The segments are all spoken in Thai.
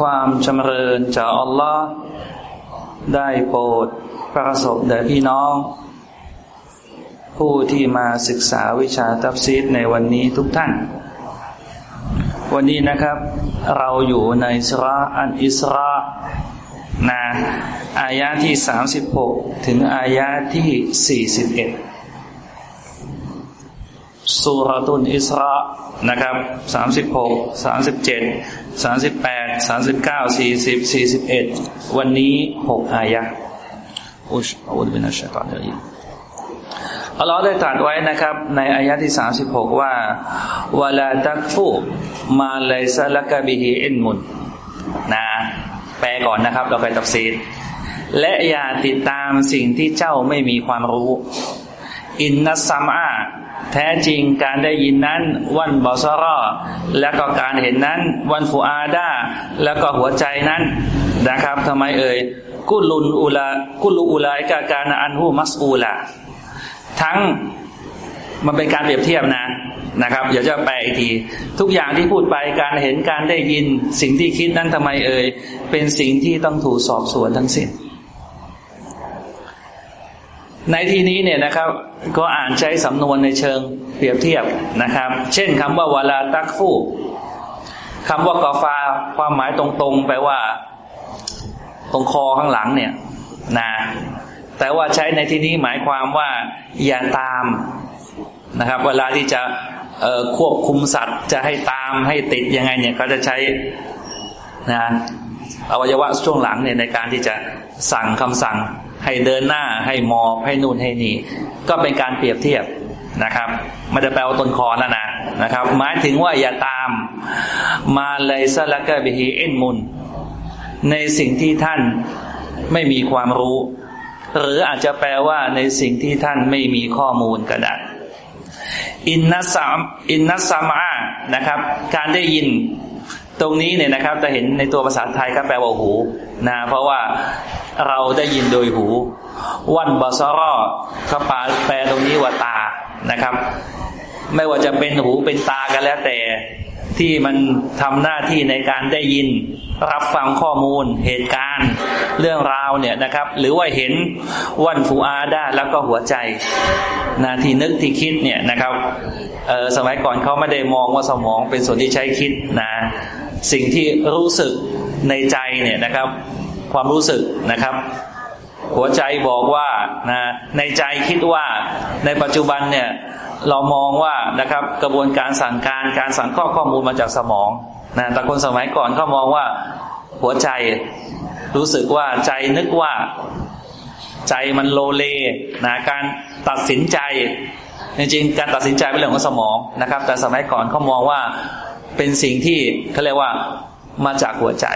ความจำเริญจากอัลลอฮ์ได้โปรดประสบแด่พี่น้อง ผู้ที่มาศึกษาวิชาตัฟซีดในวันนี้ทุกท่าน วันนี้นะครับ เราอยู่ในสราอันอิสรานะอายะที่สามสิบหกถึงอายะที่สี่ สุรตุนอิสรานะครับสามสิบหกสามสิบเจ็ดสามสิบแปดสามสิบเก้าสี่สิบสี่สิบเอ็ดวันนี้หกอายะอุชอุดบินัชชัยตอนนี้อัลลอฮ์ได้ตรัสไว้นะครับ ในอายะที่สามสิบหกว่าวลาตักฟูมาเลซาลกะบิฮิอินมุนนะแปลก่อนนะครับ เราไปตัฟซีดและอย่าติดตามสิ่งที่เจ้าไม่มีความรู้ อินนัสซัมอา แท้จริงการได้ยินนั้น วันบอสรอแล้วก็การเห็นนั้น วันฟูอาดาแล้วก็หัวใจนั้นนะครับทำไมเอ่ยกุลุนอุลากุลูอุลายกาการอันหูมัสอูลาทั้งมันเป็นการเปรียบเทียบนะนะครับ เดี๋ยวจะแปลอีกที ทุกอย่างที่พูดไปการเห็นการได้ยินสิ่งที่คิดนั้นทำไมเอ่ยเป็นสิ่งที่ต้องถูกสอบสวนทั้งสิ้น ในที่นี้เนี่ยนะครับ ก็อ่านใช้สำนวนในเชิงเปรียบเทียบนะครับ เช่นคำว่าวลาตักฟูคำว่ากอฟาความหมายตรงๆแปลว่า ตรงคอข้างหลังเนี่ยนะแต่ว่าใช้ในที่นี้หมายความว่าอย่าตามนะครับ เวลาที่จะควบคุมสัตว์จะให้ตามให้ติดยังไงเนี่ยก็จะใช้นะอวัยวะช่วงหลังเนี่ยในการที่จะสั่งคำสั่ง ให้เดินหน้าให้มอบให้นู่นให้นี่ ก็เป็นการเปรียบเทียบนะครับ มันจะแปลว่าต้นคอแล้วนะนะครับ หมายถึงว่าอย่าตาม มาเลยซะละก็บิฮีเอ็นมุน ในสิ่งที่ท่านไม่มีความรู้ หรืออาจจะแปลว่าในสิ่งที่ท่านไม่มีข้อมูลก็ได้อินนัสามอินนัสามานะครับ การได้ยิน ตรงนี้เนี่ยนะครับจะเห็นในตัวภาษาไทยก็แปลว่าหูนะเพราะว่าเราได้ยินโดยหู วันบาซารอเขาปาแปลตรงนี้ว่าตานะครับ ไม่ว่าจะเป็นหูเป็นตากันแล้วแต่ที่มันทำหน้าที่ในการได้ยินรับฟังข้อมูลเหตุการณ์ เรื่องราวเนี่ยนะครับ หรือว่าเห็นวันฟูอาด้าแล้วก็หัวใจนาทีนึกที่คิดเนี่ยนะครับสมัยก่อนเขาไม่ได้มองว่าสมองเป็นส่วนที่ใช้คิดนะ สิ่งที่รู้สึกในใจเนี่ยนะครับ ความรู้สึกนะครับ หัวใจบอกว่านะในใจคิดว่าในปัจจุบันเนี่ยเรามองว่านะครับกระบวนการสั่งการการสั่งข้อข้อมูลมาจากสมองนะแต่คนสมัยก่อนเขามองว่าหัวใจรู้สึกว่าใจนึกว่าใจมันโลเลนะการตัดสินใจจริงๆการตัดสินใจเป็นเรื่องของสมองนะครับ แต่สมัยก่อนเขามองว่า เป็นสิ่งที่เขาเรียกว่ามาจากหัวใจ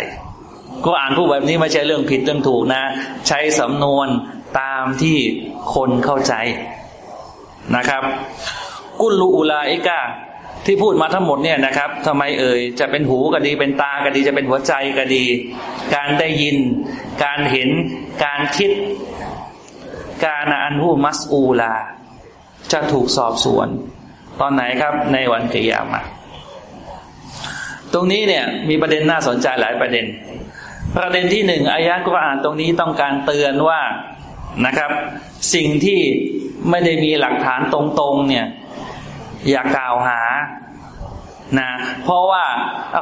ก็อ่านผู้แบบนี้ไม่ใช่เรื่องผิดเรื่องถูกนะ ใช้สำนวนตามที่คนเข้าใจนะครับ กุลูอุลาอิกาที่พูดมาทั้งหมดเนี่ยนะครับทำไมเอ่ยจะเป็นหูก็ดีเป็นตาก็ดีจะเป็นหัวใจก็ดี การได้ยิน การเห็น การคิด การอันหูมัสอูลา จะถูกสอบสวน ตอนไหนครับในวันกิยามะ ตรงนี้เนี่ยมีประเด็นน่าสนใจหลายประเด็น ประเด็นที่หนึ่งอายะกุรอานตรงนี้ต้องการเตือนว่านะครับ สิ่งที่ไม่ได้มีหลักฐานตรงๆเนี่ย อย่ากล่าวหานะเพราะว่า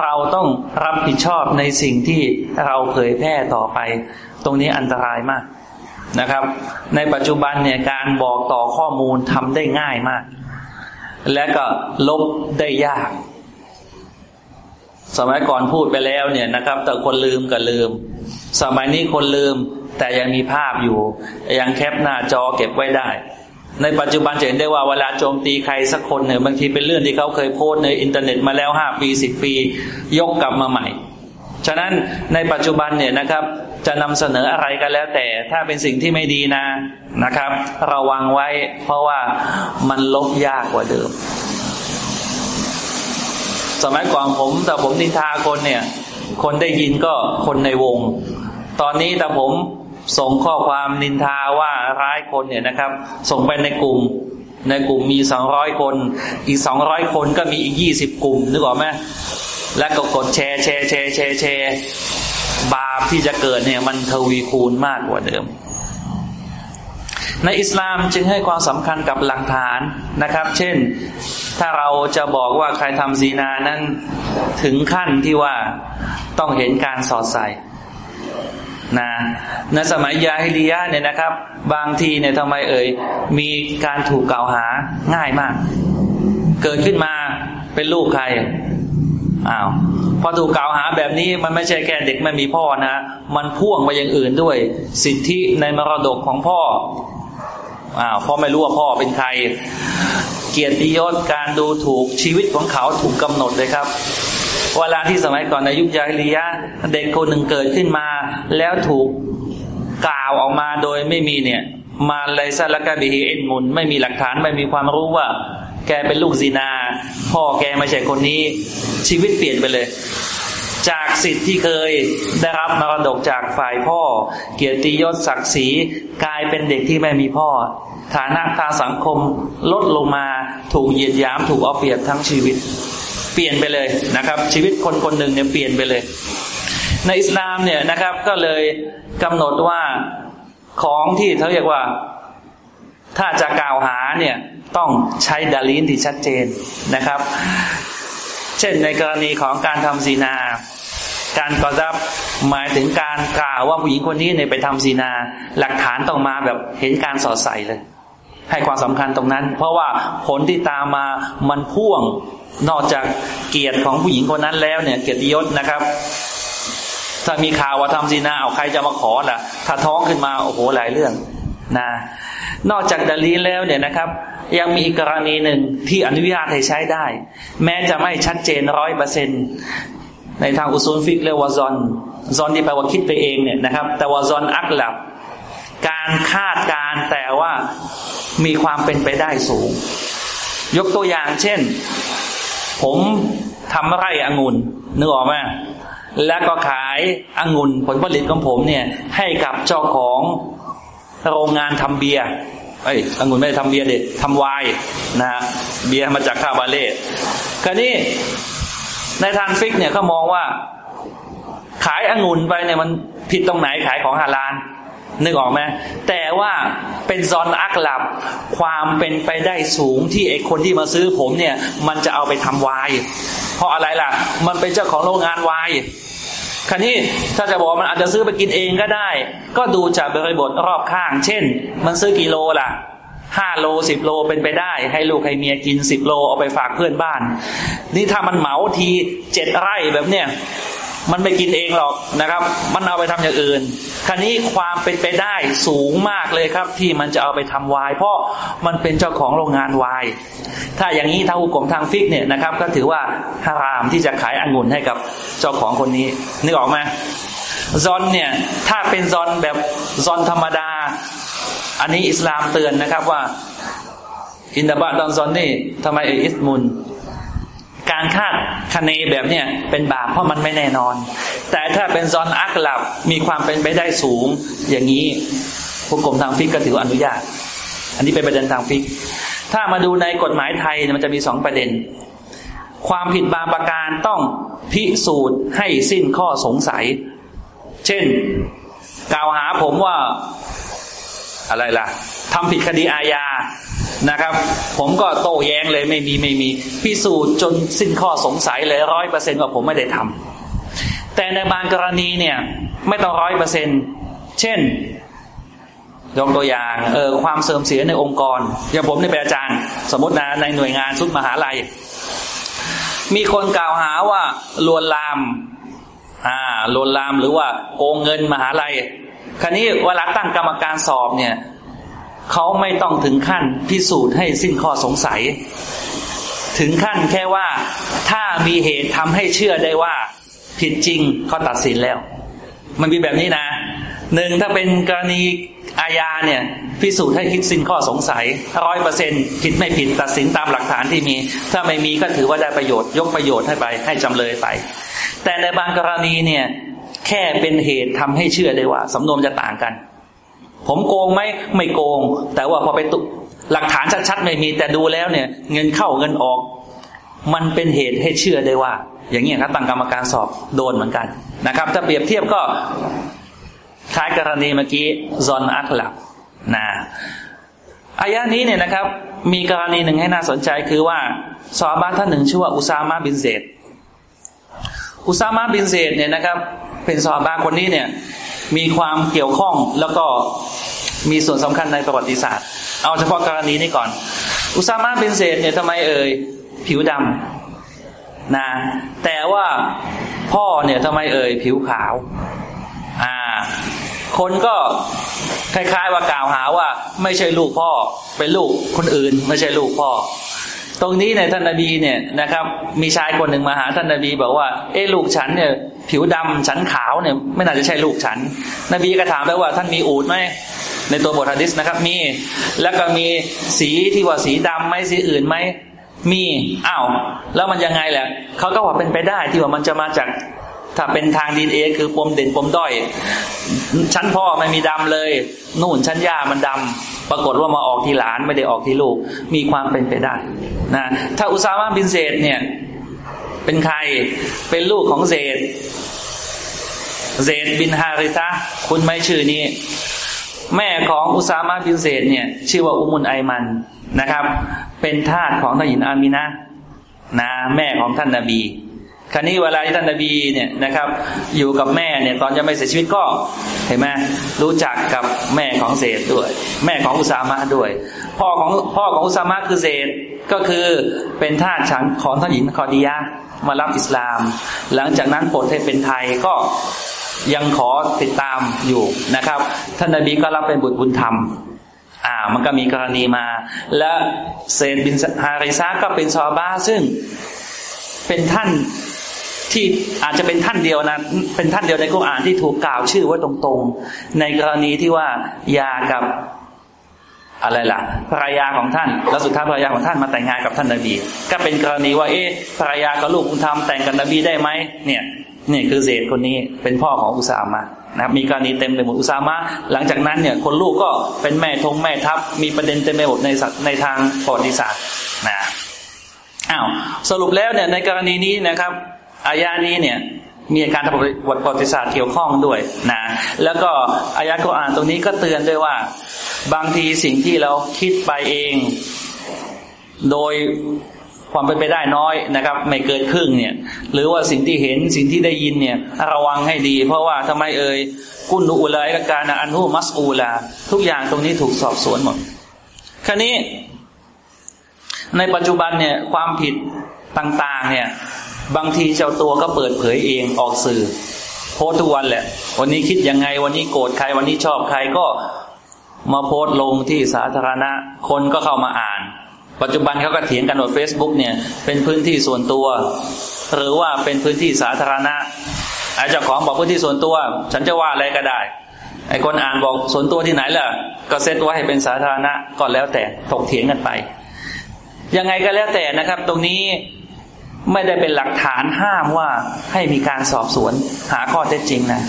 เราต้องรับผิดชอบในสิ่งที่เราเผยแพร่ต่อไป ตรงนี้อันตรายมากนะครับ ในปัจจุบันเนี่ยการบอกต่อข้อมูลทำได้ง่ายมาก และก็ลบได้ยาก สมัยก่อนพูดไปแล้วเนี่ยนะครับ แต่คนลืมก็ลืม สมัยนี้คนลืม แต่ยังมีภาพอยู่ ยังแคปหน้าจอเก็บไว้ได้ ในปัจจุบันจะเห็นได้ว่าเวลาโจมตีใครสักคนเนี่ยบางทีเป็นเรื่องที่เขาเคยโพสในอินเทอร์เน็ตมาแล้วห้าปีสิบปี ยกกลับมาใหม่ ฉะนั้นในปัจจุบันเนี่ยนะครับ จะนำเสนออะไรกันแล้ว แต่ถ้าเป็นสิ่งที่ไม่ดีนะนะครับ ระวังไว้เพราะว่ามันลบยากกว่าเดิม สมัยก่อนผมแต่ผมนินทาคนเนี่ย คนได้ยินก็คนในวง ตอนนี้แต่ผมส่งข้อความนินทาว่าร้ายคนเนี่ยนะครับ ส่งไปในกลุ่ม ในกลุ่มมีสองร้อยคน อีกสองร้อยคนก็มีอีกยี่สิบกลุ่มนึกออกไหมแล้วก็กดแชร์แชร์แชร์แชร์แชร์บาปที่จะเกิดเนี่ย มันทวีคูณมากกว่าเดิม ในอิสลามจึงให้ความสำคัญกับหลักฐานนะครับ เช่นถ้าเราจะบอกว่าใครทำซีนานั้นถึงขั้นที่ว่าต้องเห็นการสอดใส่นะในสมัยยาฮิลียะเนี่ยนะครับ บางทีเนี่ยทำไมเอ่ยมีการถูกกล่าวหาง่ายมาก เกิดขึ้นมาเป็นลูกใครอ้าวพอถูกกล่าวหาแบบนี้มันไม่ใช่แค่เด็กไม่มีพ่อนะ มันพ่วงไปอย่างอื่นด้วย สิทธิในมรดกของพ่อ อ้าวพ่อไม่รู้ว่าพ่อเป็นใคร เกียรติยศการดูถูกชีวิตของเขาถูกกำหนดเลยครับ เวลาที่สมัยก่อนในยุคยาฮิลียะเด็กคนหนึ่งเกิดขึ้นมา แล้วถูกกล่าวออกมาโดยไม่มีเนี่ย มาไลซาละกาบิฮิเอ็นมุน ไม่มีหลักฐานไม่มีความรู้ว่า แกเป็นลูกซีนา พ่อแกไม่ใช่คนนี้ชีวิตเปลี่ยนไปเลย จากสิทธิ์ที่เคยได้รับมรดกจากฝ่ายพ่อ เกียรติยศศักดิ์ศรีกลายเป็นเด็กที่ไม่มีพ่อ ฐานะทางสังคมลดลงมาถูกเหยียดหยามถูกเอาเปรียบทั้งชีวิต เปลี่ยนไปเลยนะครับ ชีวิตคนคนหนึ่งเนี่ยเปลี่ยนไปเลย ในอิสลามเนี่ยนะครับก็เลยกำหนดว่าของที่เขาเรียกว่าถ้าจะกล่าวหาเนี่ยต้องใช้ดาลินที่ชัดเจนนะครับ เช่นในกรณีของการทำซีนา การกอซับหมายถึงการกล่าวว่าผู้หญิงคนนี้เนี่ยไปทำซีนา หลักฐานต้องมาแบบเห็นการสอดใส่เลย ให้ความสำคัญตรงนั้น เพราะว่าผลที่ตามมามันพ่วงนอกจากเกียรติของผู้หญิงคนนั้นแล้วเนี่ยเกียรติยศนะครับ ถ้ามีข่าวว่าทำซีนาเอาใครจะมาขอล่ะ ถ้าท้องขึ้นมาโอ้โหหลายเรื่องนะนอกจากดาลีแล้วเนี่ยนะครับ ยังมีอีกกรณีหนึ่งที่อนุญาตให้ใช้ได้ แม้จะไม่ชัดเจนร้อยเปอร์เซ็น ในทางอุซูลฟิกเรียกว่าซอนซอนที่แปลว่าคิดไปเองเนี่ยนะครับ แต่ว่าซอนอักลับ การคาดการแต่ว่ามีความเป็นไปได้สูง ยกตัวอย่างเช่น ผมทำไร่องุ่นนึกออกไหมแล้วก็ขายองุ่นผลผลิตของผมเนี่ย ให้กับเจ้าของโรงงานทำเบียร์เอ้องุ่นไม่ได้ทำเบียร์เด็ดทำไวน์นะฮะเบียร์มาจากคาบาเล่คราวนี้ ในทางฟิกเนี่ยเขามองว่า ขายองุ่นไปเนี่ยมันผิดตรงไหนขายของฮาลาลนึกออกไหมแต่ว่าเป็นซอนอักลับ ความเป็นไปได้สูงที่ไอคนที่มาซื้อผมเนี่ย มันจะเอาไปทำไวน์เพราะอะไรล่ะ มันเป็นเจ้าของโรงงานไวน์คราวนี้ถ้าจะบอกมันอาจจะซื้อไปกินเองก็ได้ ก็ดูจากบริบทรอบข้าง เช่น มันซื้อกิโลล่ะ ห้าโลสิบโลเป็นไปได้ ให้ลูกให้เมียกินสิบโลเอาไปฝากเพื่อนบ้าน นี่ถ้ามันเหมาทีเจ็ดไร่แบบเนี้ยมันไม่กินเองหรอกนะครับ มันเอาไปทำอย่างอื่นคราวนี้ความเป็นไปได้สูงมากเลยครับ ที่มันจะเอาไปทำวาย เพราะมันเป็นเจ้าของโรงงานวาย ถ้าอย่างนี้ทางอุกรมทางฟิกเนี่ยนะครับ ก็ถือว่าฮารามที่จะขายองุ่นให้กับเจ้าของคนนี้นึกออกไหมซอนเนี่ยถ้าเป็นซอนแบบซอนธรรมดา อันนี้อิสลามเตือนนะครับว่า อินดาบะดอนซอนนี่ทำไมเออิสมุนการคาดคะเนแบบเนี้ยเป็นบาปเพราะมันไม่แน่นอน แต่ถ้าเป็นซอนอักลับมีความเป็นไปได้สูง อย่างนี้ผู้กรมทางฟิกก็ถืออนุญาต อันนี้เป็นประเด็นทางฟิก ถ้ามาดูในกฎหมายไทยมันจะมีสองประเด็น ความผิดบางประการต้องพิสูจน์ให้สิ้นข้อสงสัย เช่น กล่าวหาผมว่า อะไรล่ะทำผิดคดีอาญานะครับ ผมก็โต้แย้งเลยไม่มีไม่มี พิสูจน์จนสิ้นข้อสงสัยเลยร้อยเปอร์เซ็นว่าผมไม่ได้ทำแต่ในบางกรณีเนี่ย ไม่ต้องร้อยเปอร์เซ็นเช่นยกตัวอย่างเออความเสื่อมเสียในองค์กร อย่างผมในเป็นอาจารย์ สมมตินะในหน่วยงานชุดมหาลัย มีคนกล่าวหาว่าลวนลามอ่าลวนลามหรือว่าโกงเงินมหาลัย คราวนี้เวลาตั้งกรรมการสอบเนี่ยเขาไม่ต้องถึงขั้นพิสูจน์ให้สิ้นข้อสงสัย ถึงขั้นแค่ว่าถ้ามีเหตุทำให้เชื่อได้ว่า ผิดจริงเขาตัดสินแล้ว มันมีแบบนี้นะหนึ่งถ้าเป็นกรณีอาญาเนี่ย พิสูจน์ให้คิดสิ้นข้อสงสัยร้อยเปอร์เซ็นผิดไม่ผิดตัดสินตามหลักฐานที่มี ถ้าไม่มีก็ถือว่าได้ประโยชน์ ยกประโยชน์ให้ไปให้จำเลยไป แต่ในบางกรณีเนี่ย แค่เป็นเหตุทำให้เชื่อได้ว่าสำนวนจะต่างกัน ผมโกงไหมไม่โกง แต่ว่าพอไปตุหลักฐานชัดๆไม่มีแต่ดูแล้วเนี่ย เงินเข้าเงินออก มันเป็นเหตุให้เชื่อได้ว่า อย่างนี้ครับตั้งกรรมการสอบโดนเหมือนกันนะครับ ถ้าเปรียบเทียบก็คล้ายกรณีเมื่อกี้ซอนอัคลับนะอายะนี้เนี่ยนะครับ มีกรณีหนึ่งให้น่าสนใจคือว่าซอบ้านท่านหนึ่งชื่อว่าอุซามาบินเซดอุซามาบินเซดเนี่ยนะครับ เป็นซอบาคนนี้เนี่ยมีความเกี่ยวข้องแล้วก็มีส่วนสำคัญในประวัติศาสตร์ เอาเฉพาะกรณีนี้ก่อน อุซามาบินเซดเนี่ยทำไมเอ่ยผิวดำนะแต่ว่าพ่อเนี่ยทำไมเอ่ยผิวขาว อ่า คนก็คล้ายๆว่ากล่าวหาว่า ไม่ใช่ลูกพ่อเป็นลูกคนอื่น ไม่ใช่ลูกพ่อ ตรงนี้ในท่านนาบีเนี่ยนะครับ มีชายคนหนึ่งมาหาท่านนาบีบอกว่า เออลูกฉันเนี่ย ผิวดำฉันขาวเนี่ย ไม่น่าจะใช่ลูกฉัน นบีก็ถามไปว่าท่านมีอูดไหมในตัวบทฮะดิษนะครับ มี แล้วก็มีสีที่ว่าสีดำไหมสีอื่นไหมมีอ้าวแล้วมันยังไงแหละเขาก็ว่าเป็นไปได้ที่ว่ามันจะมาจากถ้าเป็นทางดีเอคือปมเด่นปมด้อย ชั้นพ่อไม่มีดำเลย นู่นชั้นย่ามันดำ ปรากฏว่ามาออกที่หลานไม่ได้ออกที่ลูก มีความเป็นไปได้นะถ้าอุซามาบินเซดเนี่ย เป็นใครเป็นลูกของเซดเซดบินฮาริซะคุณไม่ชื่อนี้ แม่ของอุซามาบินเซดเนี่ย ชื่อว่าอุมุนไอมันนะครับ เป็นทาสของท่านหญิงอามินะนะ แม่ของท่านนาบี คราวนี้เวลาที่ท่านนบีเนี่ยนะครับ อยู่กับแม่เนี่ยตอนยังไม่เสียชีวิตก็เห็นไหมรู้จักกับแม่ของเซดด้วย แม่ของอุซามะด้วย พ่อของพ่อของอุซามะคือเซดก็คือเป็นทาสฉันของท่านหญิงคอดียะมารับอิสลาม หลังจากนั้นปลดให้เป็นไทยก็ยังขอติดตามอยู่นะครับ ท่านนบีก็รับเป็นบุตรบุญธรรมอ่ามันก็มีกรณีมา และเซนบินฮาริซาก็เป็นซอบ้าซึ่งเป็นท่าน ที่อาจจะเป็นท่านเดียวนะเป็นท่านเดียวในกุรอานที่ถูกกล่าวชื่อว่าตรงๆ ในกรณีที่ว่ายากับอะไรล่ะภรรยาของท่าน แล้วสุดท้ายภรรยาของท่านมาแต่งงานกับท่านนาบี ก็เป็นกรณีว่าเอ๊ะภรรยากับลูกคุณทำแต่งกับนบีได้ไหมเนี่ยเนี่ยคือเศษคนนี้เป็นพ่อของอุสามะนะครับมีกรณีเต็มไปหมดอุสามะหลังจากนั้นเนี่ยคนลูกก็เป็นแม่ทงแม่ทัพ มีประเด็นเต็มไปหมดในในทางประวัติศาสตร์นะอ้าวสรุปแล้วเนี่ยในกรณีนี้นะครับ อายานี้เนี่ยมีการทางประวัติศาสตร์เกี่ยวข้องด้วยนะแล้วก็อายะกุรอานตรงนี้ก็เตือนด้วยว่า บางทีสิ่งที่เราคิดไปเอง โดยความเป็นไปได้น้อยนะครับ ไม่เกินครึ่งเนี่ย หรือว่าสิ่งที่เห็นสิ่งที่ได้ยินเนี่ยระวังให้ดี เพราะว่าทำไมเอ่ยกุนูอุลัยการอันหูมัสอูลา ทุกอย่างตรงนี้ถูกสอบสวนหมดคราวนี้ในปัจจุบันเนี่ยความผิดต่าง ๆ เนี่ย บางทีเจ้าตัวก็เปิดเผยเองออกสื่อ โพสทุกวันแหละ วันนี้คิดยังไง วันนี้โกรธใคร วันนี้ชอบใครก็มาโพสลงที่สาธารณะ คนก็เข้ามาอ่าน ปัจจุบันเขาก็เถียงกันว่าเฟซบุ๊กเนี่ย เป็นพื้นที่ส่วนตัว หรือว่าเป็นพื้นที่สาธารณะไอ้เจ้าของบอกพื้นที่ส่วนตัว ฉันจะว่าอะไรก็ได้ไอ้คนอ่านบอกส่วนตัวที่ไหนล่ะ ก็เซตไว้ให้เป็นสาธารณะก็แล้วแต่ถกเถียงกันไป ยังไงก็แล้วแต่นะครับ ตรงนี้ ไม่ได้เป็นหลักฐานห้ามว่าให้มีการสอบสวนหาข้อเท็จจริงนะ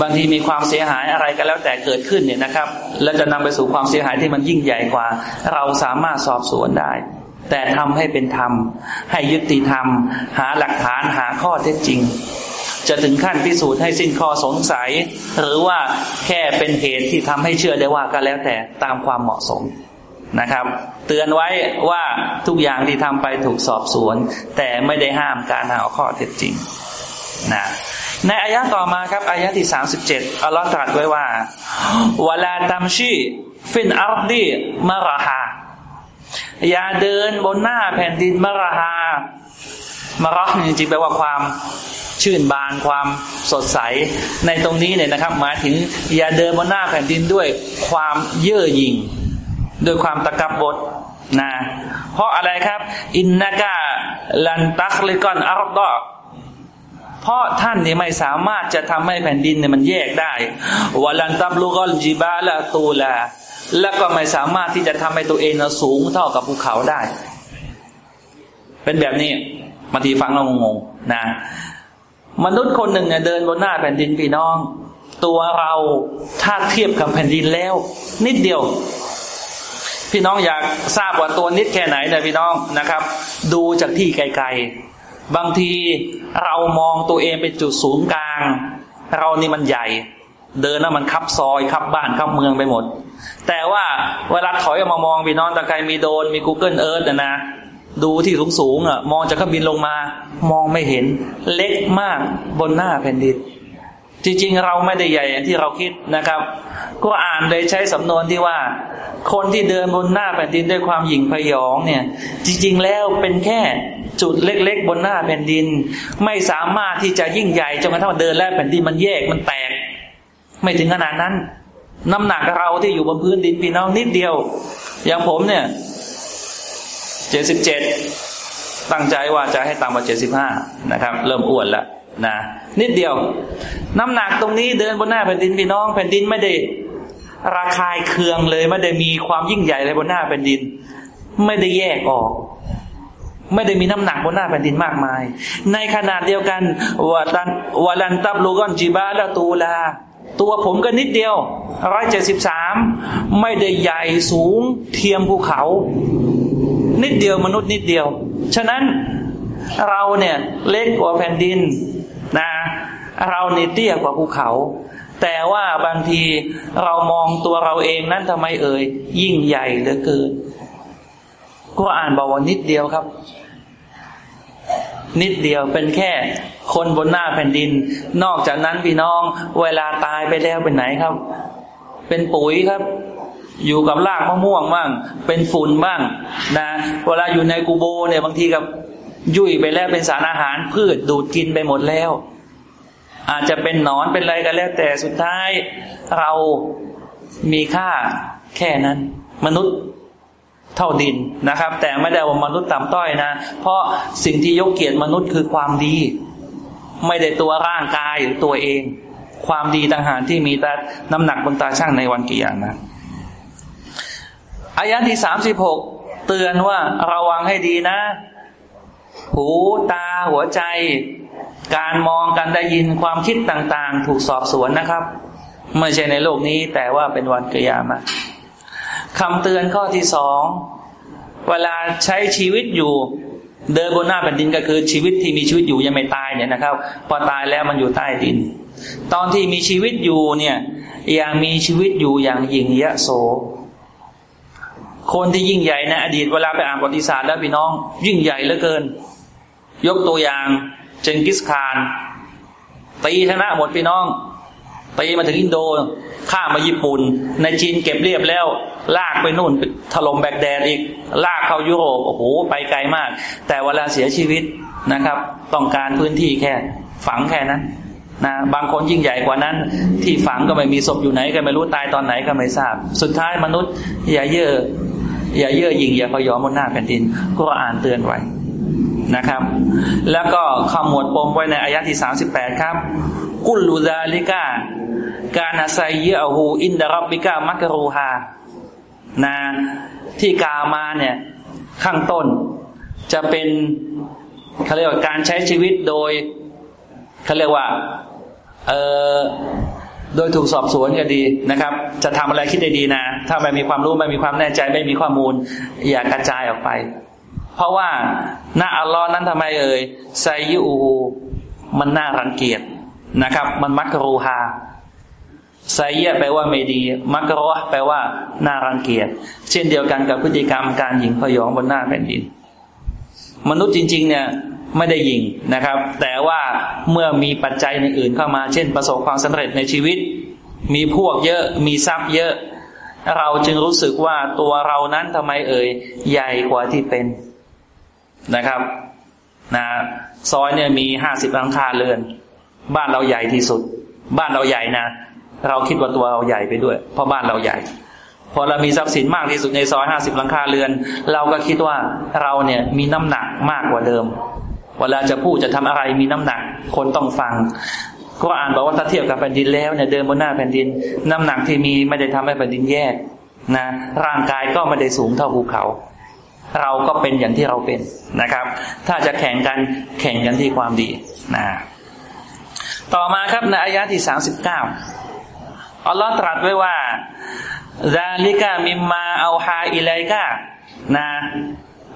บางทีมีความเสียหายอะไรก็แล้วแต่เกิดขึ้นเนี่ยนะครับ และจะนำไปสู่ความเสียหายที่มันยิ่งใหญ่กว่า เราสามารถสอบสวนได้ แต่ทำให้เป็นธรรม ให้ยุติธรรม หาหลักฐานหาข้อเท็จจริง จะถึงขั้นพิสูจน์ให้สิ้นข้อสงสัย หรือว่าแค่เป็นเหตุที่ทำให้เชื่อได้ว่าก็แล้วแต่ตามความเหมาะสม นะครับ เตือนไว้ว่าทุกอย่างที่ทำไปถูกสอบสวน แต่ไม่ได้ห้ามการหาข้อเท็จจริงนะในอายะต่อมาครับอายะที่สามสิบเจ็ดอัลลอฮ์ตรัสไว้ว่าวลาตัมชีฟินอัลดีมะราฮาอย่าเดินบนหน้าแผ่นดินมะราฮามะราฮจริงๆแปลว่าความชื่นบานความสดใสในตรงนี้เนี่ยนะครับหมายถึงอย่าเดินบนหน้าแผ่นดินด้วยความเย่อหยิ่ง ด้วยความตะกับบทนะเพราะอะไรครับ อินนากาลันตักลิกอนอัลดอเพราะท่านนี่ไม่สามารถจะทำให้แผ่นดินเนี่ยมันแยกได้วลันตับลูกอลจิบาละตูลา แล้วก็ไม่สามารถที่จะทำให้ตัวเองสูงเท่ากับภูเขาได้ เป็นแบบนี้บางทีฟังเรางงๆนะ มนุษย์คนหนึ่งเนี่ยเดินบนหน้าแผ่นดินพี่น้อง ตัวเราถ้าเทียบกับแผ่นดินแล้ว นิดเดียว พี่น้องอยากทราบว่าตัวนิดแค่ไหนนะพี่น้องนะครับ ดูจากที่ไกลๆ บางทีเรามองตัวเองเป็นจุดศูนย์กลาง เรานี่มันใหญ่ เดินแล้วมันคับซอยคับบ้านคับเมืองไปหมด แต่ว่าเวลาถอยออกมามองพี่น้องตะไครมีโดนมี Google Earth นะนะดูที่สูงสูงอะมองจากเครื่องบินลงมา มองไม่เห็นเล็กมากบนหน้าแผ่นดิน จริงๆ เราไม่ได้ใหญ่อย่างที่เราคิดนะครับ ก็อ่านเลยใช้สำนวนที่ว่า คนที่เดินบนหน้าแผ่นดินด้วยความหยิ่งพยองเนี่ย จริงๆ แล้วเป็นแค่จุดเล็กๆ บนหน้าแผ่นดิน ไม่สามารถที่จะยิ่งใหญ่จนกระทั่งเดินแล้วแผ่นดินมันแยกมันแตก ไม่ถึงขนาดนั้น น้ำหนักเราที่อยู่บนพื้นดินพี่น้องนิดเดียว อย่างผมเนี่ยเจ็ดสิบเจ็ดตั้งใจว่าจะให้ต่ำกว่าเจ็ดสิบห้านะครับ เริ่มอ้วนแล้ว นะนิดเดียว น้ำหนักตรงนี้เดินบนหน้าแผ่นดินพี่น้องแผ่นดินไม่ได้ระคายเคืองเลยไม่ได้มีความยิ่งใหญ่เลยบนหน้าแผ่นดิน ไม่ได้แยกออก ไม่ได้มีน้ำหนักบนหน้าแผ่นดินมากมาย ในขนาดเดียวกันวาลันวาลันตับลูกอนจิบาละตูลา ตัวผมก็นิดเดียวร้อยเจ็ดสิบสามไม่ได้ใหญ่สูงเทียมภูเขา นิดเดียวมนุษย์นิดเดียว ฉะนั้นเราเนี่ยเล็กกว่าแผ่นดิน เราเนี่เตี้ยกว่าภูเขา แต่ว่าบางทีเรามองตัวเราเองนั้นทำไมเอ่ยยิ่งใหญ่เหลือเกินก็อ่านบอกว่านิดเดียวครับ นิดเดียวเป็นแค่คนบนหน้าแผ่นดิน นอกจากนั้นพี่น้องเวลาตายไปแล้วเป็นไหนครับ เป็นปุ๋ยครับ อยู่กับรากมะม่วงบ้างเป็นฝุ่นบ้างนะเวลาอยู่ในกูโบเนี่ยบางทีกับยุ่ยไปแล้วเป็นสารอาหารพืชดูดกินไปหมดแล้ว อาจจะเป็นหนอนเป็นอะไรกันแล้ว แต่สุดท้ายเรามีค่าแค่นั้น มนุษย์เท่าดินนะครับ แต่ไม่ได้ว่ามนุษย์ต่ำต้อยนะ เพราะสิ่งที่ยกเกียรติมนุษย์คือความดี ไม่ได้ตัวร่างกายหรือตัวเอง ความดีต่างหากที่มีแต่น้ำหนักบนตาช่างในวันกี่อย่างนะอายะที่สามสิบหกเตือนว่าระวังให้ดีนะ หูตาหัวใจ การมองการได้ยินความคิดต่างๆ ถูกสอบสวนนะครับ ไม่ใช่ในโลกนี้แต่ว่าเป็นวันกิยามะคำเตือนข้อที่สอง เวลาใช้ชีวิตอยู่ เดินบนหน้าแผ่นดินก็คือชีวิตที่มีชีวิตอยู่ยังไม่ตายเนี่ยนะครับ พอตายแล้วมันอยู่ใต้ดิน ตอนที่มีชีวิตอยู่เนี่ยยังมีชีวิตอยู่อย่างยิ่งยะโสคนที่ยิ่งใหญ่ในอดีตเวลาไปอ่านประวัติศาสตร์แล้วพี่น้อง ยิ่งใหญ่เหลือเกิน ยกตัวอย่างเจงกิสคานตีชนะหมดพี่น้องตีมาถึงอินโดข้ามาญี่ปุ่น ในจีนเก็บเรียบแล้ว ลากไปนู่นถล่มแบกแดนอีก ลากเข้ายุโรปโอ้โหไปไกลมาก แต่เวลาเสียชีวิตนะครับ ต้องการพื้นที่แค่ ฝังแค่นั้นนะบางคนยิ่งใหญ่กว่านั้น ที่ฝังก็ไม่มีศพอยู่ไหนก็ไม่รู้ตายตอนไหนก็ไม่ทราบ สุดท้ายมนุษย์อย่าเย่ออย่าเย่อหยิ่งอย่าพยอมบนหน้าแผ่นดินก็อ่านเตือนไว้ นะครับ แล้วก็ขมวดปมไว้ในอายะที่สามสิบแปดครับ กุลูดาลิกาการอาศัยเยอหูอินดารับบิกามักรูฮานะที่กามาเนี่ยข้างต้นจะเป็นเขาเรียกว่าการใช้ชีวิตโดยเขาเรียกว่าเออโดยถูกสอบสวนก็ดีนะครับ จะทำอะไรคิดได้ดีนะ ถ้าไม่มีความรู้ไม่มีความแน่ใจไม่มีข้อมูล อย่ากระจายออกไป เพราะว่าหน้าอัลลอฮ์นั้นทำไมเอ่ยไซยูมันน่ารังเกียจนะครับ มันมักรูฮาไซเยะแปลว่าไม่ดี มักรอแปลว่าน่ารังเกียจเช่นเดียวกันกับพฤติกรรมการหยิงพยองบนหน้าแผ่นดิน มนุษย์จริง ๆ เนี่ยไม่ได้ยิงนะครับ แต่ว่าเมื่อมีปัจจัยอื่นเข้ามา เช่น ประสบความสำเร็จในชีวิต มีพวกเยอะมีทรัพย์เยอะ เราจึงรู้สึกว่าตัวเรานั้นทำไมเอ่ยใหญ่กว่าที่เป็น นะครับนะซอยเนี่ยมีห้าสิบหลังคาเรือน บ้านเราใหญ่ที่สุด บ้านเราใหญ่นะเราคิดว่าตัวเราใหญ่ไปด้วย เพราะบ้านเราใหญ่ พอเรามีทรัพย์สินมากที่สุดในซอยห้าสิบหลังคาเรือน เราก็คิดว่าเราเนี่ยมีน้ำหนักมากกว่าเดิม เวลาจะพูดจะทำอะไรมีน้ำหนัก คนต้องฟัง ก็อ่านบอกว่าถ้าเทียบกับแผ่นดินแล้วเนี่ยเดินบนหน้าแผ่นดิน น้ำหนักที่มีไม่ได้ทำให้แผ่นดินแยกนะร่างกายก็ไม่ได้สูงเท่าภูเขา เราก็เป็นอย่างที่เราเป็นนะครับ ถ้าจะแข่งกันแข่งกันที่ความดีนะต่อมาครับในอายะที่สามสิบเก้าอัลลอฮ์ตรัสไว้ว่าซาลิกามิมมาเอาฮาอิไลกานะ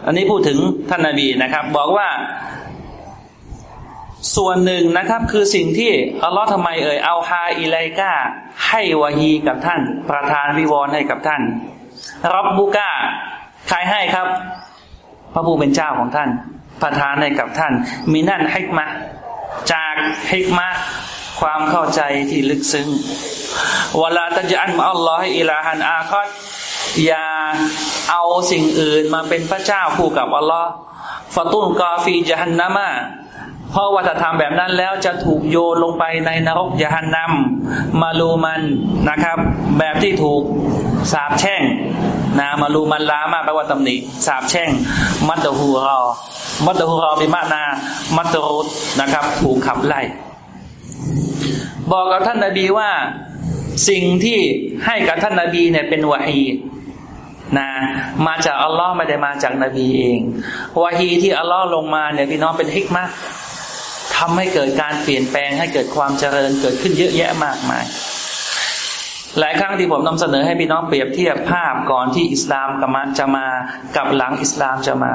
อันนี้พูดถึงท่านนาบีนะครับ บอกว่า ส่วนหนึ่งนะครับ คือสิ่งที่อัลลอฮ์ทำไมเอ่ยเอาฮาอิไลกาให้วาฮีกับท่าน ประทานวิวรณ์ให้กับท่านรับบุกา ใครให้ครับ พระผู้เป็นเจ้าของท่าน ประทานให้กับท่าน มีนั่นฮิกมาจากฮิกมาความเข้าใจที่ลึกซึ้งเวลาตัจอันมาอัลลอฮฺอิลาฮันอาคอดอย่าเอาสิ่งอื่นมาเป็นพระเจ้าคู่กับอัลลอฮ์ฟาตุนกาฟีจฮันนามาเพราะว่าถ้าทำแบบนั้นแล้วจะถูกโยนลงไปในนรกยานนำมาลูมันนะครับ แบบที่ถูกสาบแช่ง นะมาลูมันล้ามากแปลว่าตำหนิสาบแช่ง มัตตหูรอ มัตตหูรอเป็นมานา มัตตรุตนะครับ ถูกขับไล่ บอกกับท่านนาบีว่าสิ่งที่ให้กับท่านนาบีเนี่ยเป็นวะฮีนะมาจากอัลลอฮ์ไม่ได้มาจากนาบีเองวะฮีที่อัลลอฮ์ลงมาเนี่ยพี่น้องเป็นฮิกมะทำให้เกิดการเปลี่ยนแปลงให้เกิดความเจริญเกิดขึ้นเยอะแยะมากมาย หลายครั้งที่ผมนำเสนอให้พี่น้องเปรียบเทียบภาพก่อนที่อิสลามกมาจะมากับหลังอิสลามจะมา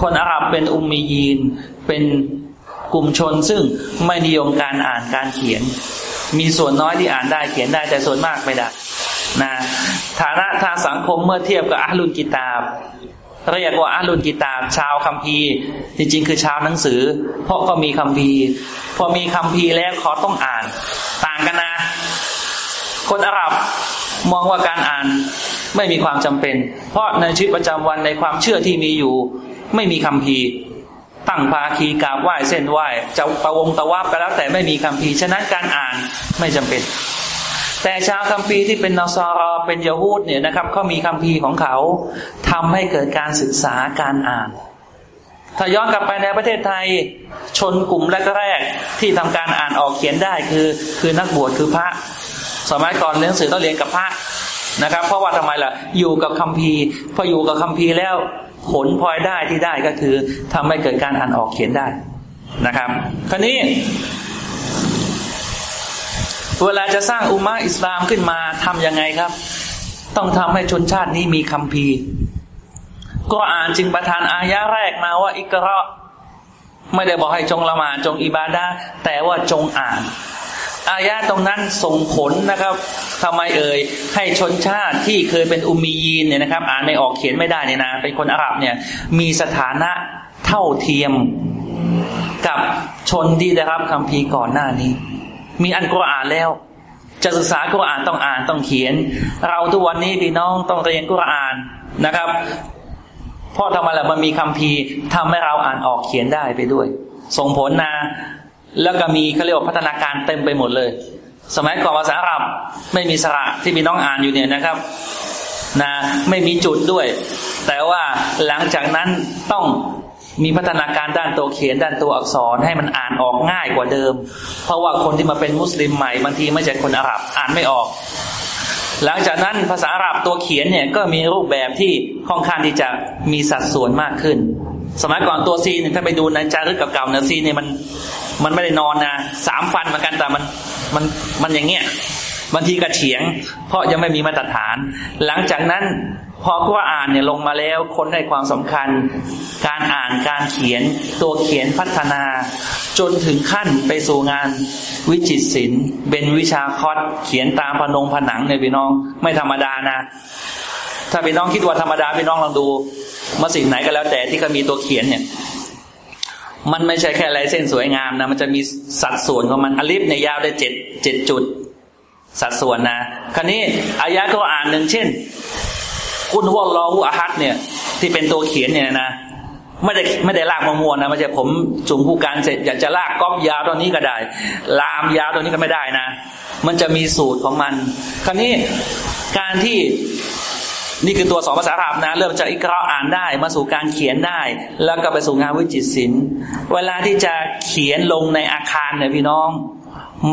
คนอาหรับเป็นอุมมียีน เป็นกลุ่มชนซึ่งไม่นิยมการอ่านการเขียน มีส่วนน้อยที่อ่านได้เขียนได้แต่ส่วนมากไม่ได้นะฐานะทางสังคมเมื่อเทียบกับอัลลุนกิตาบเรียกว่าอัลลุนกิตาบชาวคัมภีร์จริงๆ คือชาวหนังสือ เพราะก็มีคัมภีร์ พอมีคัมภีร์แล้วเขาต้องอ่าน ต่างกันนะ คนอาหรับมองว่าการอ่านไม่มีความจำเป็น เพราะในชีวิตประจำวันในความเชื่อที่มีอยู่ ไม่มีคัมภีร์ตั้งภาคีกราบไหว้เส้นไหว้จะประวงตะวับไปแล้วแต่ไม่มีคัมภีร์ฉะนั้นการอ่านไม่จำเป็น แต่ชาวคัมภีร์ที่เป็นนอสรอเป็นยาฮูดเนี่ยนะครับเขามีคัมภีร์ของเขาทำให้เกิดการศึกษาการอ่านถ้าย้อนกลับไปในประเทศไทยชนกลุ่มแรกๆที่ทำการอ่านออกเขียนได้คือ คือนักบวชคือพระ สมัยก่อนเรียนหนังสือต้องเรียนกับพระนะครับ เพราะว่าทำไมล่ะ อยู่กับคัมภีร์พออยู่กับคัมภีร์แล้วผลพลอยได้ที่ได้ก็คือทำให้เกิดการอ่านออกเขียนได้นะครับ คราวนี้เวลาจะสร้างอุมาอิสลามขึ้นมาทํำยังไงครับ ต้องทำให้ชนชาตินี้มีคัมภีร์ ก็อ่านจึงประทานอายะแรกมาว่า อิกราไม่ได้บอกให้จงละหมาดจงอิบาดาแต่ว่าจงอ่าน อายะตรงนั้นส่งผลนะครับทำไมเอ่ยให้ชนชาติที่เคยเป็นอุมียีนเนี่ยนะครับ อ่านไม่ออกเขียนไม่ได้เนี่ยนะเป็นคนอาหรับเนี่ย มีสถานะเท่าเทียมกับชนที่ได้รับคัมภีก่อนหน้านี้ มีอันกุรอานแล้ว จะศึกษากุรอานต้องอ่านต้องเขียน เราทุกวันนี้พี่น้องต้องเรียนกุรอานนะครับเพราะทำไมล่ะมันมีคัมภีทำให้เราอ่านออกเขียนได้ไปด้วย ส่งผลนะ แล้วก็มีเขาเรียกว่าพัฒนาการเต็มไปหมดเลย สมัยก่อนภาษาอาหรับไม่มีสระที่มีน้องอ่านอยู่เนี่ยนะครับนะไม่มีจุดด้วย แต่ว่าหลังจากนั้นต้องมีพัฒนาการด้านตัวเขียนด้านตัวอักษรให้มันอ่านออกง่ายกว่าเดิม เพราะว่าคนที่มาเป็นมุสลิมใหม่บางทีไม่ใช่คนอาหรับอ่านไม่ออก หลังจากนั้นภาษาอาหรับตัวเขียนเนี่ยก็มีรูปแบบที่ค่อนข้างที่จะมีสัดส่วนมากขึ้น สมัยก่อนตัวซีเนี่ยถ้าไปดูในจารึกเก่าๆเนี่ยซีเนี่ยมันมันไม่ได้นอนนะสามฟันเหมือนกันแต่มันมันมันอย่างเงี้ยบางทีกระเฉียง เพราะยังไม่มีมาตรฐาน หลังจากนั้นพอก็อ่านเนี่ยลงมาแล้วคนให้ความสำคัญ การอ่านการเขียนตัวเขียนพัฒนา จนถึงขั้นไปสู่งานวิจิตศิลป์เป็นวิชาคอร์ดเขียนตามพนงผนังเนี่ยพี่น้องไม่ธรรมดานะ ถ้าพี่น้องคิดว่าธรรมดาพี่น้องลองดู มาสิ่งไหนก็แล้วแต่ที่เขามีตัวเขียนเนี่ย มันไม่ใช่แค่ลายเส้นสวยงามนะมันจะมีสัดส่วนของมันอลิฟเนี่ยาวได้เจ็ดเจ็ดจุด สัดส่วนนะคราวนี้อายะก็อ่านหนึ่งเช่นคุณวอลลอฮุอาฮัดเนี่ย ที่เป็นตัวเขียนเนี่ยนะไม่ได้ไม่ได้ลากมะม่วนะไม่ใช่ผมจุงผู้การเสร็จอยากจะลากก๊อบยาวตอนนี้ก็ได้ ลามยาวตอนนี้ก็ไม่ได้นะ มันจะมีสูตรของมัน คราวนี้การที่ นี่คือตัวสองภาษาอาหรับนะ เริ่มจากอิกราอ่านได้ มาสู่การเขียนได้ แล้วก็ไปสู่งานวิจิตรศิลป์เวลาที่จะเขียนลงในอาคารเนี่ยพี่น้อง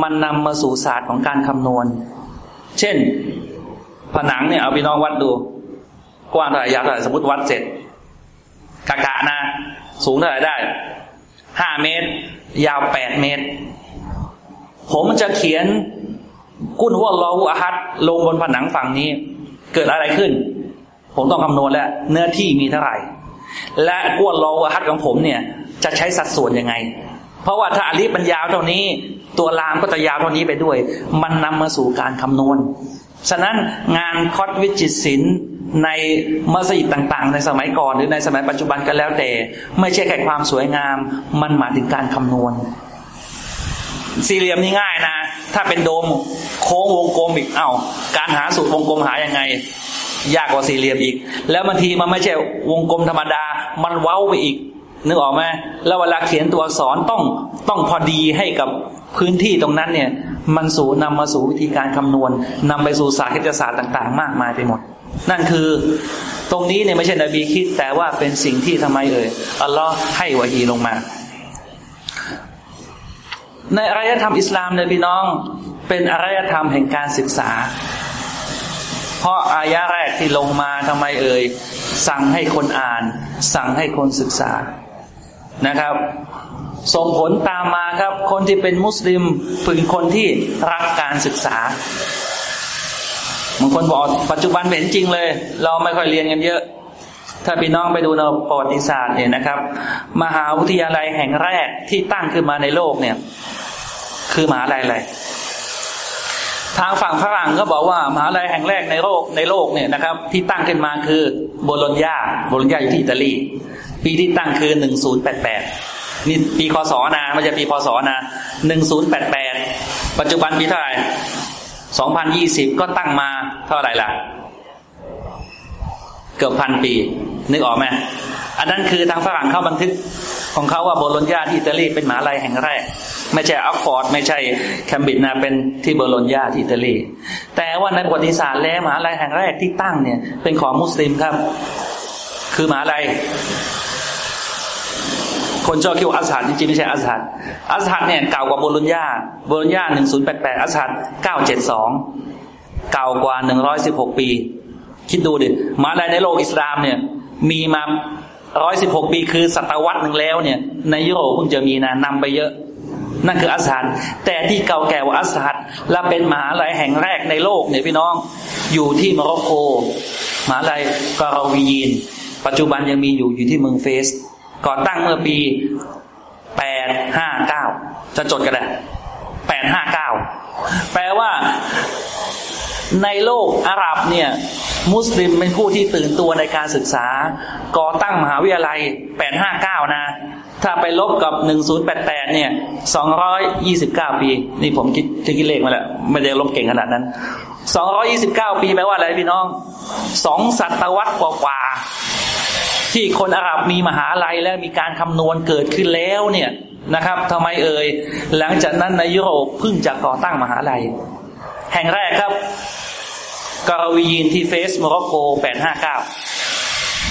มันนำมาสู่ศาสตร์ของการคำนวณ เช่น ผนังเนี่ยเอาพี่น้องวัดดู กว้างเท่าไหร่ยาวเท่าไหร่สมมติวัดเสร็จกะกะนะ สูงเท่าไหร่ได้ห้าเมตร ยาวแปดเมตร ผมจะเขียนกุ้นหัวลอหัวฮัดลงบนผนังฝั่งนี้ เกิดอะไรขึ้น ผมต้องคำนวณแล้ว เนื้อที่มีเท่าไหร่ และกุ้นลอหัวฮัดของผมเนี่ย จะใช้สัดส่วนยังไง เพราะว่าถ้าอาลีมันยาวเท่านี้ ตัวรามก็จะยาวเท่านี้ไปด้วย มันนำมาสู่การคำนวณฉะนั้นงานคอดวิจิตศิลป์ในมัสยิดต่างๆ ในสมัยก่อนหรือในสมัยปัจจุบันก็แล้วแต่ ไม่ใช่แค่ความสวยงาม มันหมายถึงการคำนวณ สี่เหลี่ยมนี่ง่ายนะ ถ้าเป็นโดมโค้งวงกลมอีกเอา้าการหาสูตรวงกลมหายังไง ยากกว่าสี่เหลี่ยมอีก แล้วบางทีมันไม่ใช่วงกลมธรรมดา มันเว้าไปอีก นึกออกไหมแล้วเวลาเขียนตัวอักษรต้องต้องพอดีให้กับพื้นที่ตรงนั้นเนี่ย มันสู่นำมาสู่วิธีการคำนวณนำไปสู่ศาสตร์คณิตศาสตร์ต่าง ๆ มากมายไปหมด นั่นคือตรงนี้เนี่ยไม่ใช่นบีคิดแต่ว่าเป็นสิ่งที่ทำไมเอ่ยอัลลอฮ์ให้วะฮีลงมา ในอารยธรรมอิสลามเนี่ยพี่น้อง เป็นอารยธรรมแห่งการศึกษา เพราะอายะแรกที่ลงมาทำไมเอ่ยสั่งให้คนอ่าน สั่งให้คนศึกษานะครับ ส่งผลตามมาครับ คนที่เป็นมุสลิมเป็นคนที่รักการศึกษาบางคนบอกปัจจุบันเห็นจริงเลย เราไม่ค่อยเรียนกันเยอะ ถ้าพี่น้องไปดูในประวัติศาสตร์เนี่ยนะครับ มหาวิทยาลัยแห่งแรกที่ตั้งขึ้นมาในโลกเนี่ย คือมหาลัยอะไรทางฝั่งฝรั่งก็บอกว่ามหาลัยแห่งแรกในโลกในโลกเนี่ยนะครับ ที่ตั้งขึ้นมาคือโบโลญญาโบโลญญาอยู่ที่อิตาลี ปีที่ตั้งคือหนึ่งศูนย์แปดแปดนี่ปีคศนะม่ใช่ปีพศนะหนึ่งศูนย์แปดแปดปัจจุบันปีเท่าไหร่สองพันยี่สิบก็ตั้งมาเท่าไหร่ล่ะ กือบพันปี นึกออกไหมอันนั้นคือทางฝรั่งเข้าบันทึกของเขาว่าโบโลญญาที่อิตาลีเป็นมหาลัยแห่งแรก ไม่ใช่ออกฟอร์ดไม่ใช่แคมบริดจ์นะเป็นที่โบโลญญาที่อิตาลี แต่ว่าในประวัติศาสตร์แล้วมหาลัยแห่งแรกที่ตั้งเนี่ย เป็นของมุสลิมครับ คือมหาลัยคนชอบคิดว่าอัสฮัดจริงๆไม่ใช่อัสฮัดอัสฮัดเนี่ยเก่ากว่าโบโลญญาโบโลญญาหนึ่งศูนย์แปดแปดอัสฮัดเก้าเจ็ดสองเก่ากว่าหนึ่งร้อยสิบหกปี คิดดูดิมาลัยในโลกอิสลามเนี่ย มีมาร้อยสิบหกปีคือศตวรรษหนึ่งแล้วเนี่ย ในยุโรปเพิ่งจะมีนะนำไปเยอะ นั่นคืออัสฮัดแต่ที่เก่าแก่กว่าอัสฮัดและเป็นมหาลัยแห่งแรกในโลกเนี่ยพี่น้องอยู่ที่โมร็อกโกมหาลัยกาาวีน ปัจจุบันยังมีอยู่อยู่ที่เมืองเฟส ก่อตั้งเมื่อปีแปดห้าเก้าจะจดกันเลยแปดห้าเก้าแปลว่าในโลกอาหรับเนี่ย มุสลิมเป็นผู้ที่ตื่นตัวในการศึกษา ก่อตั้งมหาวิทยาลัยแปดห้าเก้านะ ถ้าไปลบกับหนึ่งศูนย์แปดแปดเนี่ยสองร้อยยี่สิบเก้าปี นี่ผมคิดคิดเลขมาแล้ว ไม่ได้ลบเก่งขนาดนั้นสองร้อยี่สิบเก้าปีแปลว่าอะไรพี่น้องสองศตวรรษกว่าที่คนอาหรับมีมหาลัยและมีการคำนวณเกิดขึ้นแล้วเนี่ยนะครับทำไมเอ่ยหลังจากนั้นในยุโรปเพิ่งจะก่อตั้งมหาลัย แห่งแรกครับ กาวียินที่เฟสโมร็อกโกแปดห้าเก้า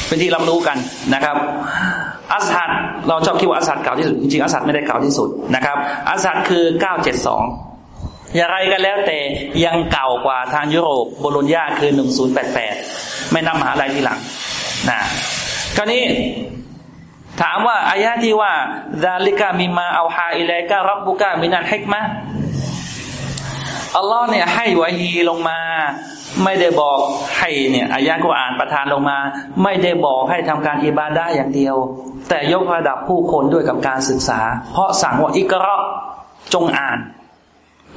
เป็นที่รับรู้กันนะครับ อัสฮัดเราชอบคิดว่าอัสฮัดเก่าที่สุดจริงอัสฮัดไม่ได้เก่าที่สุดนะครับ อัสฮัดคือเก้าเจ็ดสองอย่างไรกันแล้วแต่ยังเก่ากว่าทางยุโรปโบโลญญาคือหนึ่งศูนย์แปดแปดไม่นำมหาลัยทีหลังนะคราวนี้ถามว่าอายะที่ว่าดาลิกามิมาเอาฮาอิเลกะรับบุกะมินันฮิกมะอัลลอฮ์เนี่ยให้วะฮีลงมา ไม่ได้บอกให้เนี่ยอายะก็อ่านประทานลงมา ไม่ได้บอกให้ทำการอิบาดาอย่างเดียว แต่ยกระดับผู้คนด้วยกับการศึกษา เพราะสั่งว่าอิกราจงอ่าน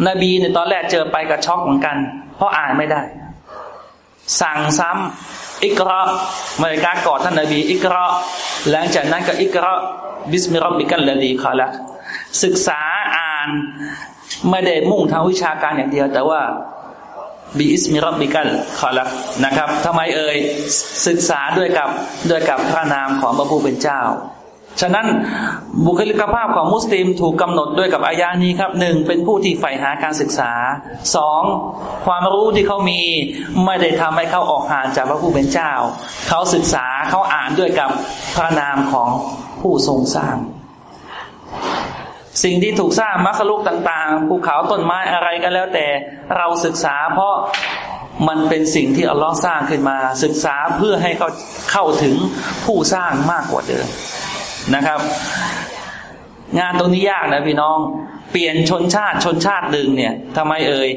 นบีเนี่ยตอนแรกเจอไปกับช็อกเหมือนกัน เพราะอ่านไม่ได้ สั่งซ้ำอิกรามาริกากอดท่านนบีอิกราหลังจากนั้นก็อิกราบิสมิรับบิกันละดีคาละศึกษาอ่านไม่ได้มุ่งทางวิชาการอย่างเดียว แต่ว่า باسم ربك الذي خلق นะครับทำไมเอ่ยศึกษาด้วยกับด้วยกับพระนามของพระผู้เป็นเจ้า ฉะนั้นบุคลิกภาพของมุสลิมถูกกำหนดด้วยกับอายานี้ครับหนึ่งเป็นผู้ที่ใฝ่หาการศึกษาสองความรู้ที่เขามีไม่ได้ทำให้เขาออกห่างจากพระผู้เป็นเจ้า เขาศึกษาเขาอ่านด้วยกับพระนามของผู้ทรงสร้าง สิ่งที่ถูกสร้างมรรคลุกต่างๆภูเขาต้นไม้อะไรก็แล้วแต่เราศึกษา เพราะมันเป็นสิ่งที่อัลลอฮ์สร้างขึ้นมา ศึกษาเพื่อให้เขาเข้าถึงผู้สร้างมากกว่าเดิมนะครับ งานตรงนี้ยากนะพี่น้อง เปลี่ยนชนชาติชนชาติหนึ่งเนี่ยทำไมเอ่ย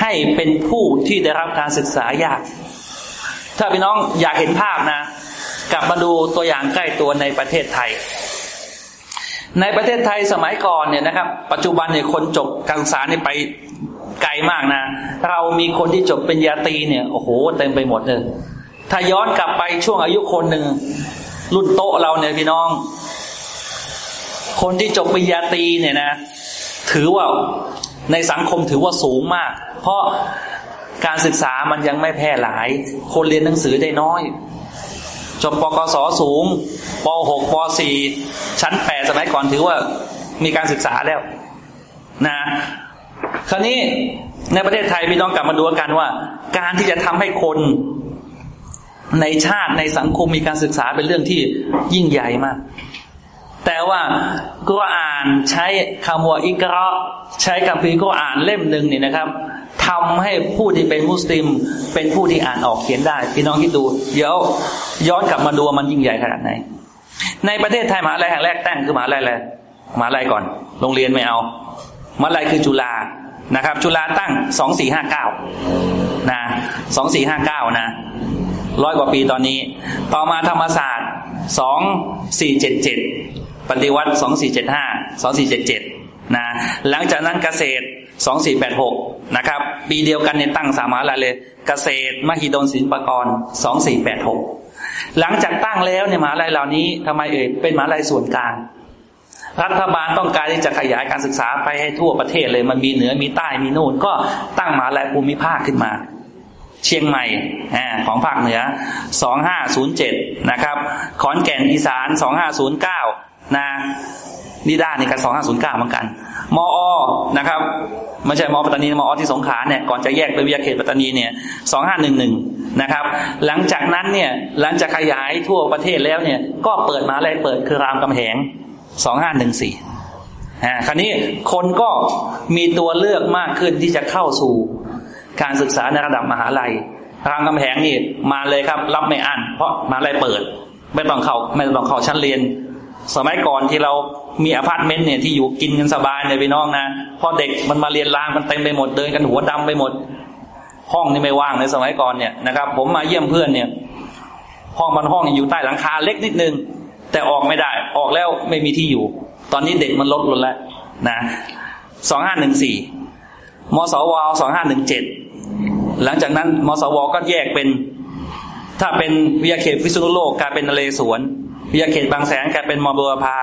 ให้เป็นผู้ที่ได้รับการศึกษายาก ถ้าพี่น้องอยากเห็นภาพนะ กลับมาดูตัวอย่างใกล้ตัวในประเทศไทย ในประเทศไทยสมัยก่อนเนี่ยนะครับ ปัจจุบันเนี่ยคนจบการศึกษาเนี่ยไปไกลมากนะ เรามีคนที่จบเป็นญาตีเนี่ยโอ้โหเต็มไปหมดเลยถ้าย้อนกลับไปช่วงอายุคนหนึ่งรุ่นโตเราเนี่ยพี่น้อง คนที่จบปริญญาตรีเนี่ยนะ ถือว่าในสังคมถือว่าสูงมาก เพราะการศึกษามันยังไม่แพร่หลาย คนเรียนหนังสือได้น้อย จบปกศสูงป .6 ป .4 ชั้น 8 สมัยก่อนถือว่ามีการศึกษาแล้ว นะ คราวนี้ในประเทศไทยพี่น้องกลับมาดูกันว่า การที่จะทำให้คนในชาติในสังคมมีการศึกษาเป็นเรื่องที่ยิ่งใหญ่มาก แต่ว่ากุรอานใช้คำว่าอิกราใช้คัมภีร์กุรอานเล่มหนึ่งนี่นะครับทำให้ผู้ที่เป็นมุสลิม เป็นผู้ที่อ่านออกเขียนได้ พี่น้องคิดดู เดี๋ยว ย้อนกลับมาดูมันยิ่งใหญ่ขนาดไหน ในประเทศไทยมหาลัยแห่งแรกตั้งคือมหาลัยอะไรมหาลัยก่อน โรงเรียนไม่เอามหาลัยคือจุฬานะครับ จุฬาตั้งสองสี่ห้าเก้านะสองสี่ห้าเก้านะร้อยกว่าปีตอนนี้ ต่อมาธรรมศาสตร์สองสี่เจ็ดเจ็ดปฏิวัติสองสี่เจ็ดห้าสองสี่เจ็ดเจ็ดนะหลังจากนั้นเกษตรสองสี่แปดหกนะครับ ปีเดียวกันเนี่ยตั้งสามหาลัยเลย เกษตร มหิดลศิลปากรสองสี่แปด หลังจากตั้งแล้วเนี่ยมหาลัยเหล่านี้ทำไมเอ่ยเป็นมหาลัยส่วนกลาง รัฐบาลต้องการที่จะขยายการศึกษาไปให้ทั่วประเทศเลย มันมีเหนือมีใต้มีโน่นก็ตั้งมหาลัยภูมิภาคขึ้นมา เชียงใหม่ของภาคเหนือ 2507 นะครับ ขอนแก่นอีสาน 2509 นะ นิด้านี่กัน2509เหมือนกันมอนะครับไม่ใช่มอปัตตานีมอที่สงขลาเนี่ยก่อนจะแยกเป็นวิทยาเขตปัตตานีเนี่ย2511นะครับ หลังจากนั้นเนี่ยหลังจากขยายทั่วประเทศแล้วเนี่ยก็เปิดมาอะไรเปิดคือรามกำแหง2514อ่าคราวนี้คนก็มีตัวเลือกมากขึ้นที่จะเข้าสู่การศึกษาในระดับมหาลัยรามกำแหงนี่มาเลยครับ รับไม่อั้นเพราะมหาลัยเปิด ไม่ต้องเข้าไม่ต้องเข้าชั้นเรียน สมัยก่อนที่เรามีอพาร์ตเมนต์เนี่ยที่อยู่กินกันสบายเนี่ยพี่น้องนะพอเด็กมันมาเรียนรามกันเต็มไปหมดเดินกันหัวดำไปหมด ห้องนี่ไม่ว่างในสมัยก่อนเนี่ยนะครับ ผมมาเยี่ยมเพื่อนเนี่ย ห้องมันห้องอยู่ใต้หลังคาเล็กนิดนึง แต่ออกไม่ได้ ออกแล้วไม่มีที่อยู่ ตอนนี้เด็กมันลดลงแล้วนะสองห้าหนึ่งสี่มสวสองห้าหนึ่งเจ็ดหลังจากนั้นมสวก็แยกเป็น ถ้าเป็นวิทยาเขตพิษณุโลกกลายเป็นนเรศวร วิทยาเขตบางแสนกลายเป็นมบัวพา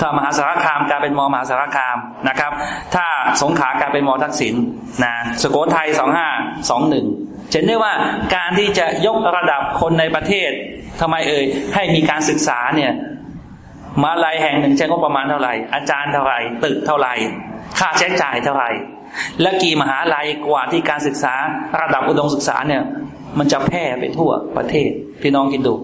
ถ้ามหาสารคามกลายเป็นมมหาสารคามนะครับ ถ้าสงขลากลายเป็นมทักษิณนะสโกไทยสองห้าสองหนึ่งเห็นได้ว่าการที่จะยกระดับคนในประเทศทำไมเอ่ยให้มีการศึกษาเนี่ยมาลายแห่งหนึ่งใช้งบประมาณเท่าไหร่ อาจารย์เท่าไหร่ตึกเท่าไหร่ ค่าใช้จ่ายเท่าไหร่ และกี่มหาลัยกว่าที่การศึกษาระดับอุดมศึกษาเนี่ย มันจะแพร่ไปทั่วประเทศพี่น้องคิดดู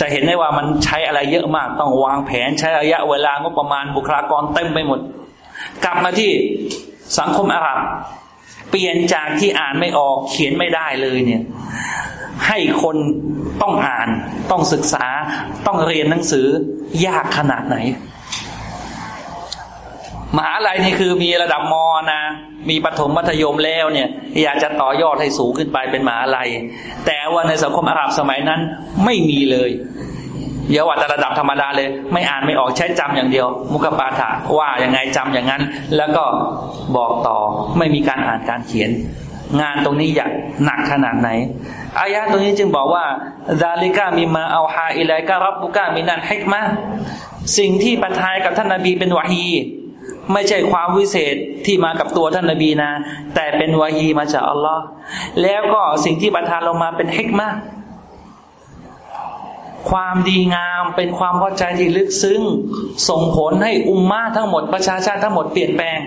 จะเห็นได้ว่ามันใช้อะไรเยอะมาก ต้องวางแผนใช้ระยะเวลางบประมาณบุคลากรเต็มไปหมด กลับมาที่สังคมอาหรับ เปลี่ยนจากที่อ่านไม่ออกเขียนไม่ได้เลยเนี่ย ให้คนต้องอ่าน ต้องศึกษา ต้องเรียนหนังสือยากขนาดไหน มหาลัยนี่คือมีระดับมอนะ มีปฐมมัธยมแล้วเนี่ย อยากจะต่อยอดให้สูงขึ้นไปเป็นมหาลัย แต่ว่าในสังคมอาหรับสมัยนั้นไม่มีเลยเยาว่าแต่ระดับธรรมดาเลย ไม่อ่านไม่ออกใช้จำอย่างเดียว มุกปาฐะว่าอย่างไงจำอย่างนั้น แล้วก็บอกต่อไม่มีการอ่านการเขียน งานตรงนี้อยากหนักขนาดไหนอายะตรงนี้จึงบอกว่าดาลิกามีมาเอาฮาอิไลกะรับบุกามินันฮิกมะสิ่งที่ประทายกับท่านนาบีเป็นวะฮี ไม่ใช่ความวิเศษที่มากับตัวท่านนาบีนะ แต่เป็นวะฮีมาจากอัลลอฮ์แล้วก็สิ่งที่ประทานลงมาเป็นฮิกมะคความดีงามเป็นความเข้าใจที่ลึกซึ้ง ส่งผลให้อุมมาทั้งหมดประชาชาติทั้งหมดเปลี่ยนแปลง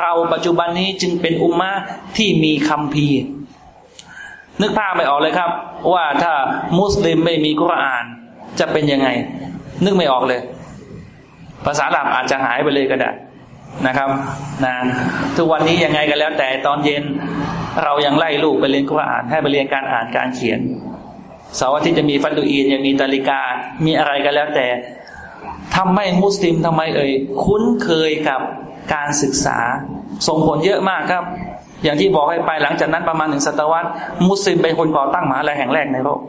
เราปัจจุบันนี้จึงเป็นอุมมาที่มีคำพีนึกภาพไม่ออกเลยครับ ว่าถ้ามุสลิมไม่มีกุรอาน จะเป็นยังไง นึกไม่ออกเลย ภาษาหลับอาจจะหายไปเลยก็ได้นะครับนะทุกวันนี้ยังไงกันแล้ว แต่ตอนเย็นเรายังไล่ลูกไปเรียนกุรอาน ให้ไปเรียนการอ่านการเขียนเสาร์อาทิตย์จะมีฟันดูอีนยังมีตาลิกา มีอะไรกันแล้วแต่ทำให้มุสลิมทำไมเอ่ยคุ้นเคยกับการศึกษา ส่งผลเยอะมากครับ อย่างที่บอกให้ไปหลังจากนั้นประมาณหนึ่งศตวรรษ มุสลิมเป็นคนก่อตั้งมหาลัยแห่งแรกในโลก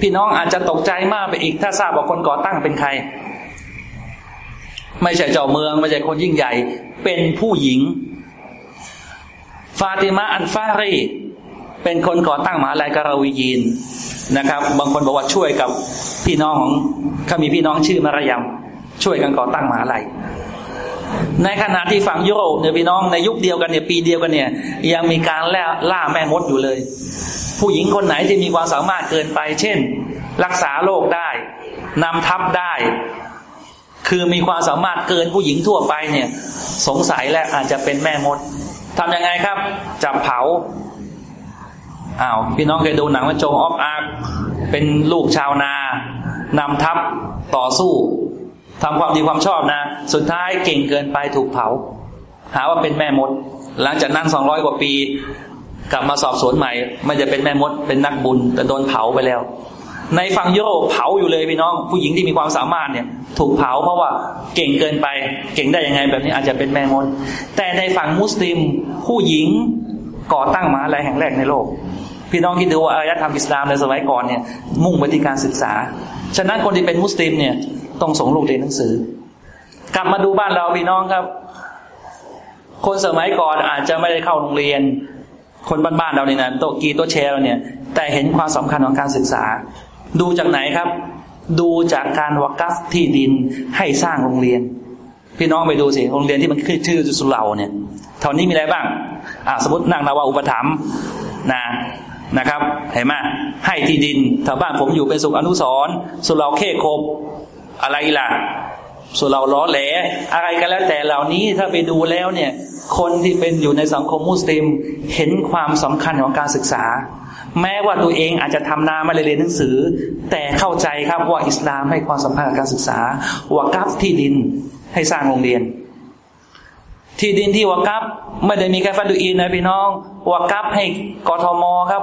พี่น้องอาจจะตกใจมากไปอีก ถ้าทราบว่าคนก่อตั้งเป็นใคร ไม่ใช่เจ้าเมือง ไม่ใช่คนยิ่งใหญ่ เป็นผู้หญิง ฟาติมาอันฟารีเป็นคนก่อตั้งมหาลัยการาวียีนนะครับ บางคนบอกว่าช่วยกับพี่น้องของเขามีพี่น้องชื่อมารยมช่วยกันก่อตั้งมหาลัยในขณะที่ฝั่งยุโรปเนี่ยพี่น้องในยุคเดียวกันเนี่ยปีเดียวกันเนี่ย ยังมีการล่าล่าแม่มดอยู่เลย ผู้หญิงคนไหนที่มีความสามารถเกินไป เช่น รักษาโรคได้นำทัพได้ คือมีความสามารถเกินผู้หญิงทั่วไปเนี่ย สงสัยและอาจจะเป็นแม่มดทำยังไงครับ จับเผาอ้าวพี่น้องเคยดูหนังว่าโจออฟอาร์เป็นลูกชาวนานำทัพต่อสู้ทำความดีความชอบนะ สุดท้ายเก่งเกินไปถูกเผา หาว่าเป็นแม่มด หลังจากนั้นสองร้อยกว่าปี กลับมาสอบสวนใหม่ไม่จะเป็นแม่มดเป็นนักบุญ แต่โดนเผาไปแล้ว ในฝั่งยุโรปเผาอยู่เลยพี่น้อง ผู้หญิงที่มีความสามารถเนี่ย ถูกเผาเพราะว่าเก่งเกินไป เก่งได้ยังไงแบบนี้อาจจะเป็นแม่มด แต่ในฝั่งมุสลิม ผู้หญิงก่อตั้งมหาลัยแห่งแรกในโลก พี่น้องคิดดูว่าอารยธรรมอิสลามในสมัยก่อนเนี่ย มุ่งไปที่การศึกษา ฉะนั้นคนที่เป็นมุสลิมเนี่ยต้องส่งลูกเรียนหนังสือ กลับมาดูบ้านเราพี่น้องครับ คนสมัยก่อนอาจจะไม่ได้เข้าโรงเรียน คนบ้านๆเราเนี่ยนะโตกีโตแชร์เราเนี่ย แต่เห็นความสำคัญของการศึกษา ดูจากไหนครับ ดูจากการวักัฟที่ดินให้สร้างโรงเรียน พี่น้องไปดูสิโรงเรียนที่มันขึ้นชื่อสุเหร่าเนี่ยเท่านี้มีอะไรบ้างอ่าสมมตินางนาวาอุปถัมภ์นะนะครับเห็นไหมให้ที่ดินแถวบ้านผมอยู่เป็นสุขอนุสรสุเหร่าเคคบอะไรล่ะส่วนเราล้อแหลอะไรกันแล้วแต่เหล่านี้ถ้าไปดูแล้วเนี่ย คนที่เป็นอยู่ในสังคมมุสลิมเห็นความสำคัญของการศึกษา แม้ว่าตัวเองอาจจะทำนาม่เรียนหนังสือ แต่เข้าใจครับว่าอิสลามให้ความสำคัญกับการศึกษาว่ากับที่ดินให้สร้างโรงเรียน ที่ดินที่วากับไม่ได้มีแค่ฟันดูอินนะพี่น้องวากับให้กทมครับ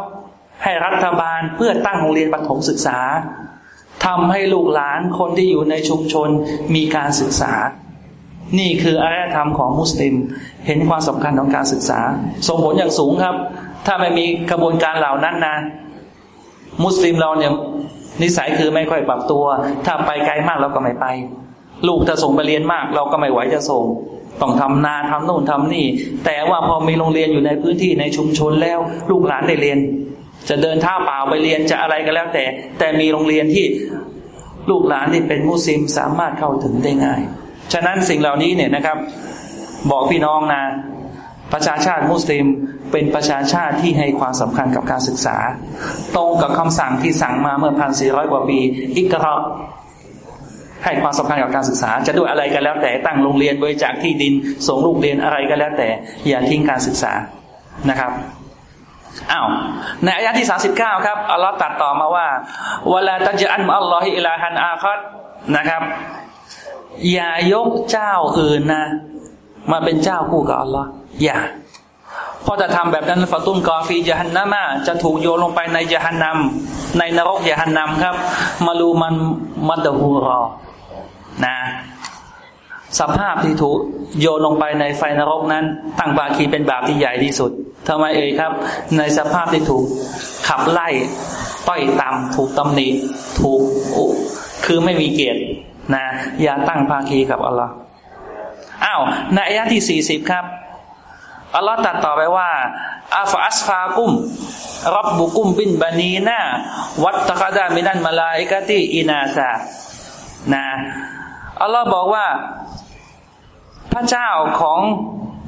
ให้รัฐบาลเพื่อตั้งโรงเรียนประถมศึกษาทำให้ลูกหลานคนที่อยู่ในชุมชนมีการศึกษา นี่คืออารยธรรมของมุสลิม เห็นความสำคัญของการศึกษาส่งผลอย่างสูงครับ ถ้าไม่มีกระบวนการเหล่านั้นนะ มุสลิมเราเนี่ย นิสัยคือไม่ค่อยปรับตัว ถ้าไปไกลมากเราก็ไม่ไป ลูกจะส่งไปเรียนมาก เราก็ไม่ไหวจะส่งต้องทำนาทำโน่นทำนี่ แต่ว่าพอมีโรงเรียนอยู่ในพื้นที่ในชุมชนแล้ว ลูกหลานได้เรียน จะเดินท่าเปล่าไปเรียนจะอะไรก็แล้ว แต่ แต่มีโรงเรียนที่ลูกหลานที่เป็นมุสลิมสามารถเข้าถึงได้ง่าย ฉะนั้นสิ่งเหล่านี้เนี่ยนะครับ บอกพี่น้องนะ ประชาชาติมุสลิมเป็นประชาชาติที่ให้ความสำคัญกับการศึกษา ตรงกับคำสั่งที่สั่งมาเมื่อพันสี่ร้อยกว่าปี อิกราให้ความสำคัญกับการศึกษา จะด้วยอะไรกันแล้วแต่ตั้งโรงเรียนบริจาคที่ดินส่งลูกเรียนอะไรก็แล้วแต่ อย่าทิ้งการศึกษานะครับอ้าวในอายะที่สาสิบเก้าครับอัลลอฮ์ตัดต่อมาว่าเวลาตัจอันอัลลอฮิอิลาฮันอาคัดนะครับ อย่ายกเจ้าอื่นนะ มาเป็นเจ้าคู่กับอัลลอฮ์ อย่าเพราะจะทำแบบนั้นฟาตุนกอฟียะฮันนามาจะถูกโยนลงไปในยะฮันนำในนรกยะฮันนำครับ มาลูมันมัดฮูรอนะ สภาพที่ถูกโยนลงไปในไฟนรกนั้น ตั้งบาคีเป็นบาปที่ใหญ่ที่สุดทำไมเอ่ยครับ ในสภาพที่ถูกขับไล่ต้อยต่ำถูกตำหนิถูกคือไม่มีเกียรตินะ อย่าตั้งภาคีกับอัลลอฮ์อ้าวในอายะที่สี่สิบครับ อัลลอฮ์ตัดต่อไปว่าอาฟอัสฟากุมรับบุกุมบินบานีนาวัตตะกดามินันมาลาอิกติอินาซานะอัลลอฮ์บอกว่า พระเจ้าของ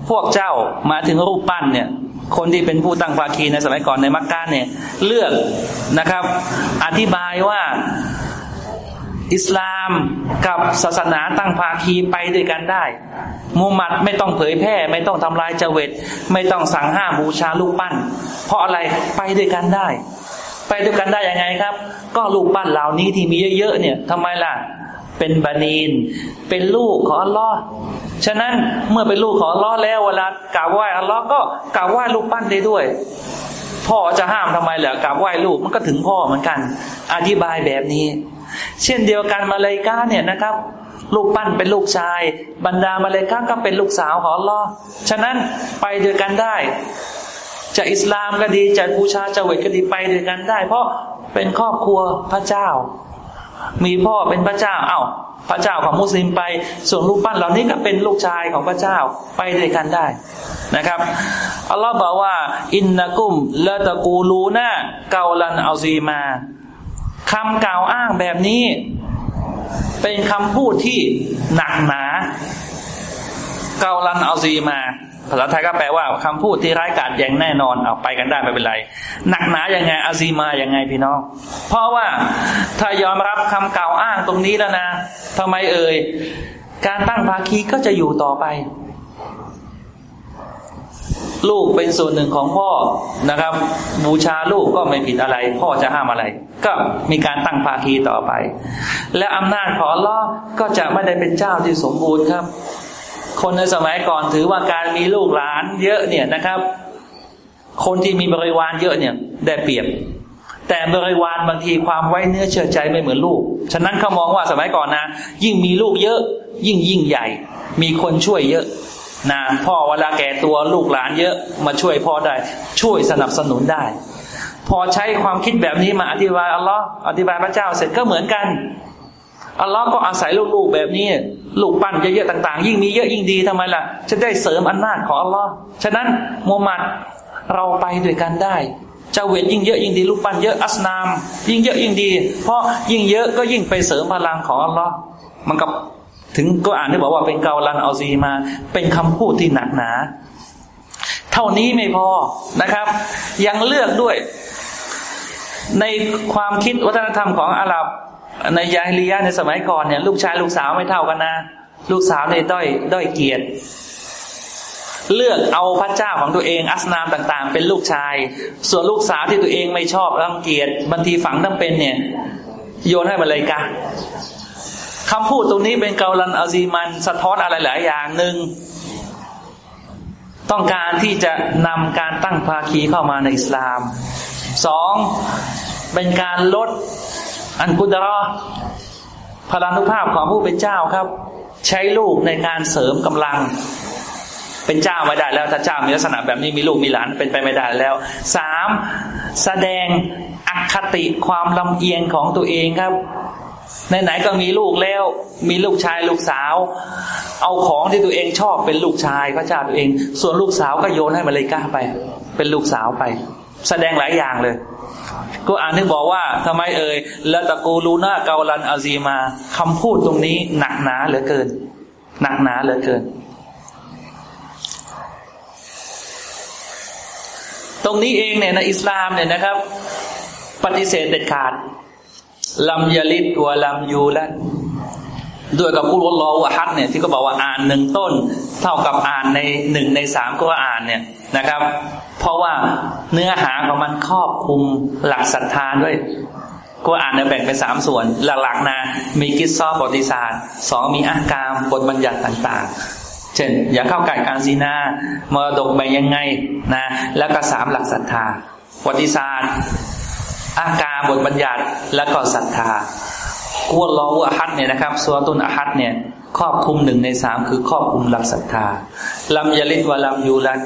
พวกเจ้ามาถึงรูปปั้นเนี่ย คนที่เป็นผู้ตั้งภาคีในสมัยก่อนในมักกะเนี่ย เลือกนะครับ อธิบายว่าอิสลามกับศาสนาตั้งภาคีไปด้วยกันได้ มูมัดไม่ต้องเผยแพร่ ไม่ต้องทำลายเจวิตไม่ต้องสั่งห้ามบูชาลูกปั้น เพราะอะไรไปด้วยกันได้ ไปด้วยกันได้ยังไงครับ ก็ลูกปั้นเหล่านี้ที่มีเยอะๆเนี่ยทำไมล่ะ เป็นบานีน เป็นลูกของอัลลอฮ์ฉะนั้นเมื่อเป็นลูกของอัลลอฮ์แล้วเวลากราบไหว้อัลลอฮ์ก็กราบไหว้ลูกปั้นได้ด้วยพ่อจะห้ามทำไมเหรอกราบไหว้ลูกมันก็ถึงพ่อเหมือนกัน อธิบายแบบนี้ เช่นเดียวกันมาเลยกาเนี่ยนะครับ ลูกปั้นเป็นลูกชาย บรรดามาเลยกาก็เป็นลูกสาวของอัลลอฮ์ฉะนั้นไปด้วยกันได้ จะอิสลามก็ดีจะบูชาจะเวทก็ดีไปด้วยกันได้ เพราะเป็นครอบครัวพระเจ้า มีพ่อเป็นพระเจ้า เอา้าพระเจ้าของมุสลิมไป ส่วนลูกปั้นเหล่านี้ก็เป็นลูกชายของพระเจ้าไปด้วยกันได้นะครับอัลลอฮ์บอกว่า อินนักุมละตะกูลูนะเกาลันอัลซีมาคำกล่าวอ้างแบบนี้ เป็นคำพูดที่หนักหนา เกาลันอัลซีมา ภาษาไทยก็แปลว่าคำพูดที่ร้ายกาจแยงแน่นอนเอาไปกันได้ไม่เป็นไร หนักหนายัางไงอาซีมาอย่างไงพี่น้อง เพราะว่าถ้ายอมรับคำกล่าวอ้างตรงนี้แล้วนะทำไมเอ่ยการตั้งภาคีก็จะอยู่ต่อไป ลูกเป็นส่วนหนึ่งของพ่อนะครับ บูชาลูกก็ไม่ผิดอะไร พ่อจะห้ามอะไร ก็มีการตั้งภาคีต่อไป และอำนาจของล่อก็จะไม่ได้เป็นเจ้าที่สมบูรณ์ครับ คนในสมัยก่อนถือว่าการมีลูกหลานเยอะเนี่ยนะครับ คนที่มีบริวารเยอะเนี่ยได้เปรียบ แต่บริวารบางทีความไว้เนื้อเชื่อใจไม่เหมือนลูก ฉะนั้นเขามองว่าสมัยก่อนนะ ยิ่งมีลูกเยอะ ยิ่งยิ่งใหญ่ มีคนช่วยเยอะ นะพ่อเวลาแก่ตัวลูกหลานเยอะมาช่วยพ่อได้ ช่วยสนับสนุนได้ พอใช้ความคิดแบบนี้มาอธิบายอัลลอฮ์อธิบายพระเจ้าเสร็จก็เหมือนกันอัลลอฮ์ก็อาศัยลูกๆแบบนี้ ลูกปั้นเยอะๆต่าง ๆ ยิ่งมีเยอะยิ่งดีทำไมล่ะจะได้เสริมอำนาจของอัลลอฮ์ฉะนั้นมุฮัมมัดเราไปด้วยกันได้เจ้าเวทยิ่งเยอะยิ่งดีลูกปั้นเยอะอัสนาม ยิ่งเยอะยิ่งดี เพราะยิ่งเยอะก็ยิ่งไปเสริมพลังของอัลลอฮ์มันก็ ถึงก็อ่านได้บอกว่าเป็นเกาลันเอาซีมา เป็นคำพูดที่หนักหนา เท่านี้ไม่พอนะครับ ยังเลือกด้วย ในความคิดวัฒนธรรมของอาหรับ ในยาฮิลียะในสมัยก่อนเนี่ยลูกชายลูกสาวไม่เท่ากันนะ ลูกสาวเนี่ยด้อยด้อยเกียรติเลือกเอาพระเจ้าของตัวเองอัสนามต่างๆ เป็นลูกชาย ส่วนลูกสาวที่ตัวเองไม่ชอบรังเกียจบางทีฝังตั้งเป็นเนี่ย โยนให้มาเลยกะ คำพูดตรงนี้เป็นเกาลันอาซีมันสะท้อนอะไรหลายอย่างหนึ่งต้องการที่จะนำการตั้งภาคีเข้ามาในอิสลามสองเป็นการลดอันกุดรอพลานุภาพของผู้เป็นเจ้าครับ ใช้ลูกในการเสริมกำลัง เป็นเจ้าไม่ได้แล้วถ้าเจ้ามีลักษณะแบบนี้มีลูกมีหลานเป็นไปไม่ได้แล้วสามแสดงอคติความลำเอียงของตัวเองครับ ไหนๆก็มีลูกแล้ว มีลูกชายลูกสาว เอาของที่ตัวเองชอบเป็นลูกชายพระเจ้าตัวเอง ส่วนลูกสาวก็โยนให้มาเลยก้าไป เป็นลูกสาวไป แสดงหลายอย่างเลย ก็อ่านถึงบอกว่าทำไมเอ่ยละตะกูลูน่าเกาลันอาซีมาคำพูดตรงนี้หนักหนาเหลือเกิน หนักหนาเหลือเกิน ตรงนี้เองเนี่ยในอิสลามเนี่ยนะครับ ปฏิเสธเด็ดขาด ลัมยาลิดวลัมยูลันด้วยกับกุลลอวะฮัดเนี่ยที่ก็บอกว่าอ่านหนึ่งต้น เท่ากับอ่านในหนึ่งในสามก็อ่านเนี่ยนะครับ เพราะว่าเนื้อหาของมันครอบคลุมหลักศรัทธาด้วยก็อ่านเนี่ยแบ่งเป็นสามส่วน หลักๆนะมีกิสซอบทศาสตร์สองมีอากามบทบัญญัติต่างๆ เช่น อย่าเข้าใกล้การซีนามรดกแบ่งยังไงนะแล้วก็สามหลักศรัทธาประวัติศาสตร์ อาการบทบัญญัติแล้วก็ศรัทธากัวลอวอาฮัดเนี่ยนะครับสวตุนอาฮัดเนี่ยครอบคุมหนึ่งในสามคือครอบคุมหลักศรัทธาลำยาลิดวาลำยูรัต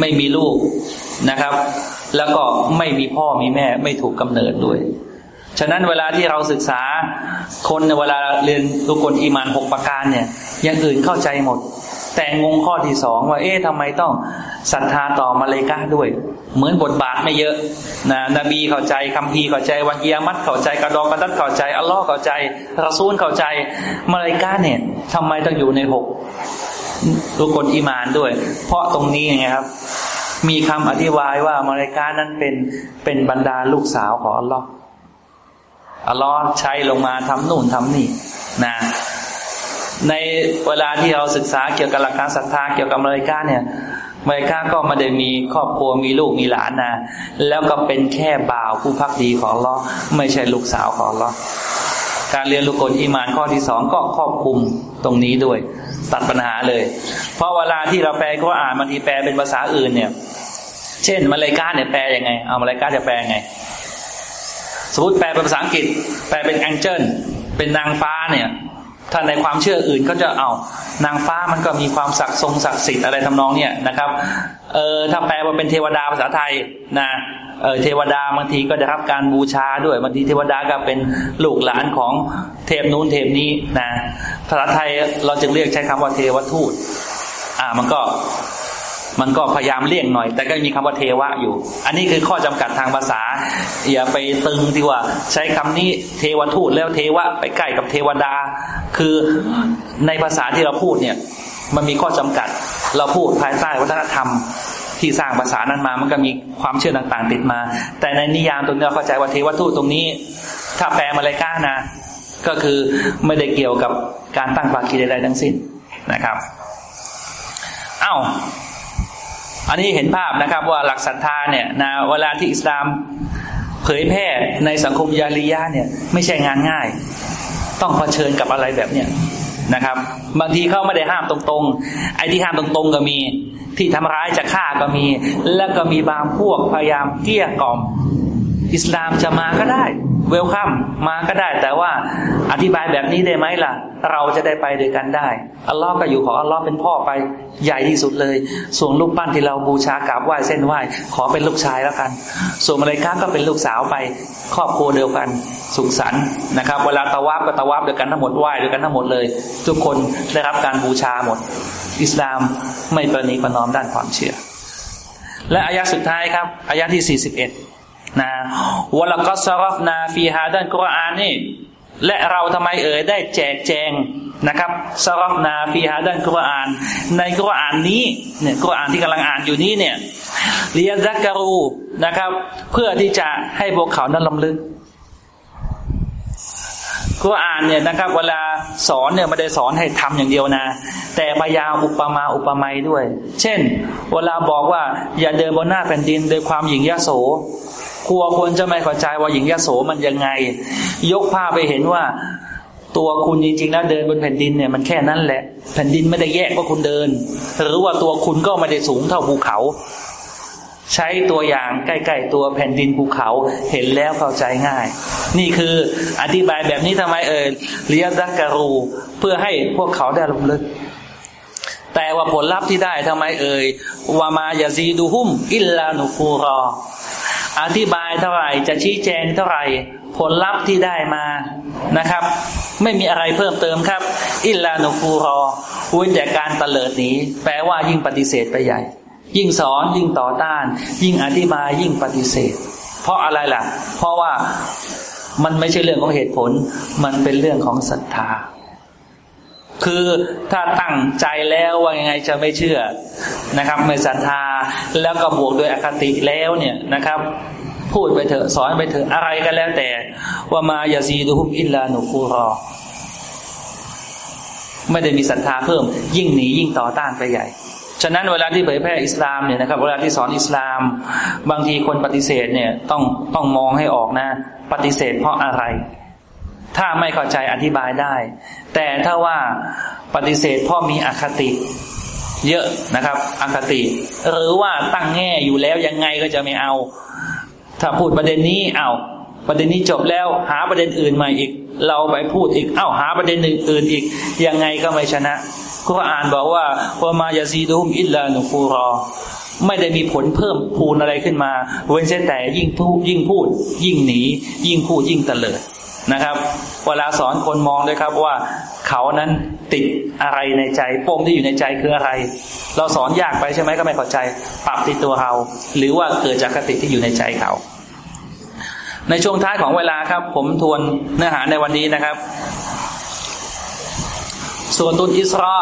ไม่มีลูกนะครับ แล้วก็ไม่มีพ่อมีแม่ไม่ถูกกำเนิดด้วย ฉะนั้นเวลาที่เราศึกษาคนเวลาเรียนทุกคนอีมานหกประการเนี่ยอย่างอื่นเข้าใจหมด แต่งงข้อที่สองว่า เอ๊ะทำไมต้องศรัทธาต่อมาเลกาด้วย เหมือนบทบาทไม่เยอะนะนบีเข้าใจคัมภีเข้าใจวันเกียมัดเข้าใจกระดองกระดัดเข้าใจอัลลอฮ์เข้าใจรอซูลเข้าใจมาเลกาเนี่ยทำไมต้องอยู่ในหกทุกคนอีมานด้วย เพราะตรงนี้ไงครับ มีคำอธิบายว่ามาเลกานั้นเป็นเป็นบรรดาลูกสาวของอัลลอฮ์อัลลอฮ์ใช้ลงมาทำนู่นทำนี่นะ ในเวลาที่เราศึกษาเกี่ยวกับหลักการศรัทธาเกี่ยวกับมาเลกาเนี่ยมาเลกาก็ไม่ได้มีครอบครัวมีลูกมีหลานนะแล้วก็เป็นแค่บ่าวผู้พักดีของลลอไม่ใช่ลูกสาวของลลอการเรียนลูกคนอิมานข้อที่สองก็ครอบคลุมตรงนี้ด้วย ตัดปัญหาเลย เพราะเวลาที่เราแปลก็อ่านบางทีแปลเป็นภาษาอื่นเนี่ย เช่นมาเลกาเนี่ยแปลยังไง เอามาเลกาจะแปลยังไง สมมติแปลเป็นภาษาอังกฤษ แปลเป็นแองเจิลเป็นนางฟ้าเนี่ย ถ้าในความเชื่ออื่นก็จะเอานางฟ้ามันก็มีความศักดิ์ทรงศักดิ์สิทธิ์อะไรทำนองเนี่ยนะครับเออถ้าแปลว่าเป็นเทวดาภาษาไทยนะเออเทวดาบางทีก็ได้รับการบูชาด้วยบางทีเทวดาก็เป็นลูกหลานของเทพนู้นเทพนี้นะภาษาไทยเราจึงเรียกใช้คำว่าเทวทูต อ่ามันก็ มันก็พยายามเลี่ยงหน่อย แต่ก็มีคำว่าเทวะอยู่ อันนี้คือข้อจำกัดทางภาษา อย่าไปตึงที่ว่า ใช้คำนี้เทวทูตแล้วเทวะไปใกล้กับเทวดา คือในภาษาที่เราพูดเนี่ย มันมีข้อจำกัด เราพูดภายใต้วัฒนธรรมที่สร้างภาษานั้นมา มันก็มีความเชื่อต่างๆติดมา แต่ในนิยามตรงนี้เราเข้าใจว่าเทวทูตตรงนี้ ถ้าแปลมาเลยก้านะ ก็คือไม่ได้เกี่ยวกับการตั้งภาคีใดๆทั้งสิ้นนะครับ เอ้า อันนี้เห็นภาพนะครับว่าหลักศรัทธาเนี่ยนะเวลาที่อิสลามเผยแพร่ในสังคมยาลียะเนี่ย ไม่ใช่งานง่าย ต้องเผชิญกับอะไรแบบเนี้ยนะครับ บางทีเขาไม่ได้ห้ามตรงๆ ไอ้ที่ห้ามตรงๆก็มี ที่ทำร้ายจะฆ่าก็มี แล้วก็มีบางพวกพยายามเกลี้ยกล่อม อิสลามจะมาก็ได้ เวลคัมมาก็ได้ แต่ว่าอธิบายแบบนี้ได้ไหมล่ะ เราจะได้ไปด้วยกันได้อัลลอฮ์ก็อยู่ของอัลลอฮ์เป็นพ่อไปใหญ่ที่สุดเลย ส่วนลูกปั้นที่เราบูชากราบไหว้เส้นไหว้ ขอเป็นลูกชายแล้วกัน ส่วนมาเลยค้าก็เป็นลูกสาวไป ครอบครัวเดียวกัน สุขสันต์นะครับ เวลาตะวับก็ตะวับเดียกันทั้งหมดไหว้เดียกันทั้งหมดเลย ทุกคนได้รับการบูชาหมด อิสลามไม่ประนีประนอมด้านความเชื่อ และอายะสุดท้ายครับอายะที่สี่สิบเอ็ด นะวลกัสรฟนาฟีฮาดันกุรอานนี่และเราทำไมเอ่ยได้แจกแจงนะครับสรฟนาฟีฮาดันกุรอาน ในกุรอานนี้เนี่ยกุรอานที่กำลังอ่านอยู่นี้เนี่ยเรียนซักการูนะครับ เพื่อที่จะให้พวกเขานั้นลำลึกกุรอานเนี่ยนะครับ เวลาสอนเนี่ยไม่ได้สอนให้ทำอย่างเดียวนะ แต่พยายามอุปมาอุปไมยด้วย เช่น เวลาบอกว่าอย่าเดินบนหน้าแผ่นดินโดยความหยิ่งยโส กลัวคนจะไม่เข้าใจว่าหญิงยโสมันยังไง ยกภาพไปเห็นว่า ตัวคุณจริงๆแล้วเดินบนแผ่นดินเนี่ยมันแค่นั้นแหละ แผ่นดินไม่ได้แยกว่าคุณเดิน หรือว่าตัวคุณก็ไม่ได้สูงเท่าภูเขา ใช้ตัวอย่างใกล้ๆตัวแผ่นดินภูเขาเห็นแล้วเข้าใจง่าย นี่คืออธิบายแบบนี้ทำไมเอ่ยเรียดักการู เพื่อให้พวกเขาได้ลำลึกแต่ว่าผลลัพธ์ที่ได้ทำไมเอ่ยวามายาซีดูหุม อิลลานุฟูรอ อธิบายเท่าไหร่จะชี้แจงเท่าไหร่ผลลัพธ์ที่ได้มานะครับ ไม่มีอะไรเพิ่มเติมครับ อิลานุฟูรอเว้นจากการตะเลิดหนีแปลว่ายิ่งปฏิเสธไปใหญ่ ยิ่งสอนยิ่งต่อต้าน ยิ่งอธิบายยิ่งปฏิเสธ เพราะอะไรล่ะ เพราะว่ามันไม่ใช่เรื่องของเหตุผล มันเป็นเรื่องของศรัทธา คือถ้าตั้งใจแล้วว่ายังไงจะไม่เชื่อนะครับ ไม่ศรัทธาแล้วก็บวกโดยอคติแล้วเนี่ยนะครับ พูดไปเถอะสอนไปเถอะอะไรก็แล้วแต่ ว่ามายาซีดูฮุมอิลลานุฟูรอ ไม่ได้มีศรัทธาเพิ่ม ยิ่งหนียิ่งต่อต้านไปใหญ่ฉะนั้นเวลาที่เผยแพร่อิสลามเนี่ยนะครับ เวลาที่สอนอิสลาม บางทีคนปฏิเสธเนี่ยต้องต้องมองให้ออกนะ ปฏิเสธเพราะอะไร ถ้าไม่เข้าใจอธิบายได้ แต่ถ้าว่าปฏิเสธพราะมีอคติ เยอะนะครับ อคติ หรือว่าตั้งแง่อยู่แล้วยังไงก็จะไม่เอา ถ้าพูดประเด็นนี้เอาประเด็นนี้จบแล้วหาประเด็นอื่นมาอีก เราไปพูดอีก เอ้าหาประเด็นอื่นอีก ยังไงก็ไม่ชนะก็อ่านบอกว่าว่ามายาซีดุมอิลลานุฟูรอ ไม่ได้มีผลเพิ่มพูนอะไรขึ้นมา เว้นแต่ยิ่งพูดยิ่งพูด ยิ่งหนี ยิ่งพูดยิ่งเลิด นะครับ เวลาสอนคนมองด้วยครับว่าเขานั้นติดอะไรในใจปมที่อยู่ในใจคืออะไร เราสอนยากไปใช่ไหมก็ไม่เข้าใจ ปรับที่ตัวเรา หรือว่าเกิดจากคติที่อยู่ในใจเขา ในช่วงท้ายของเวลาครับ ผมทวนเนื้อหาในวันนี้นะครับส่วนตุนอิสรา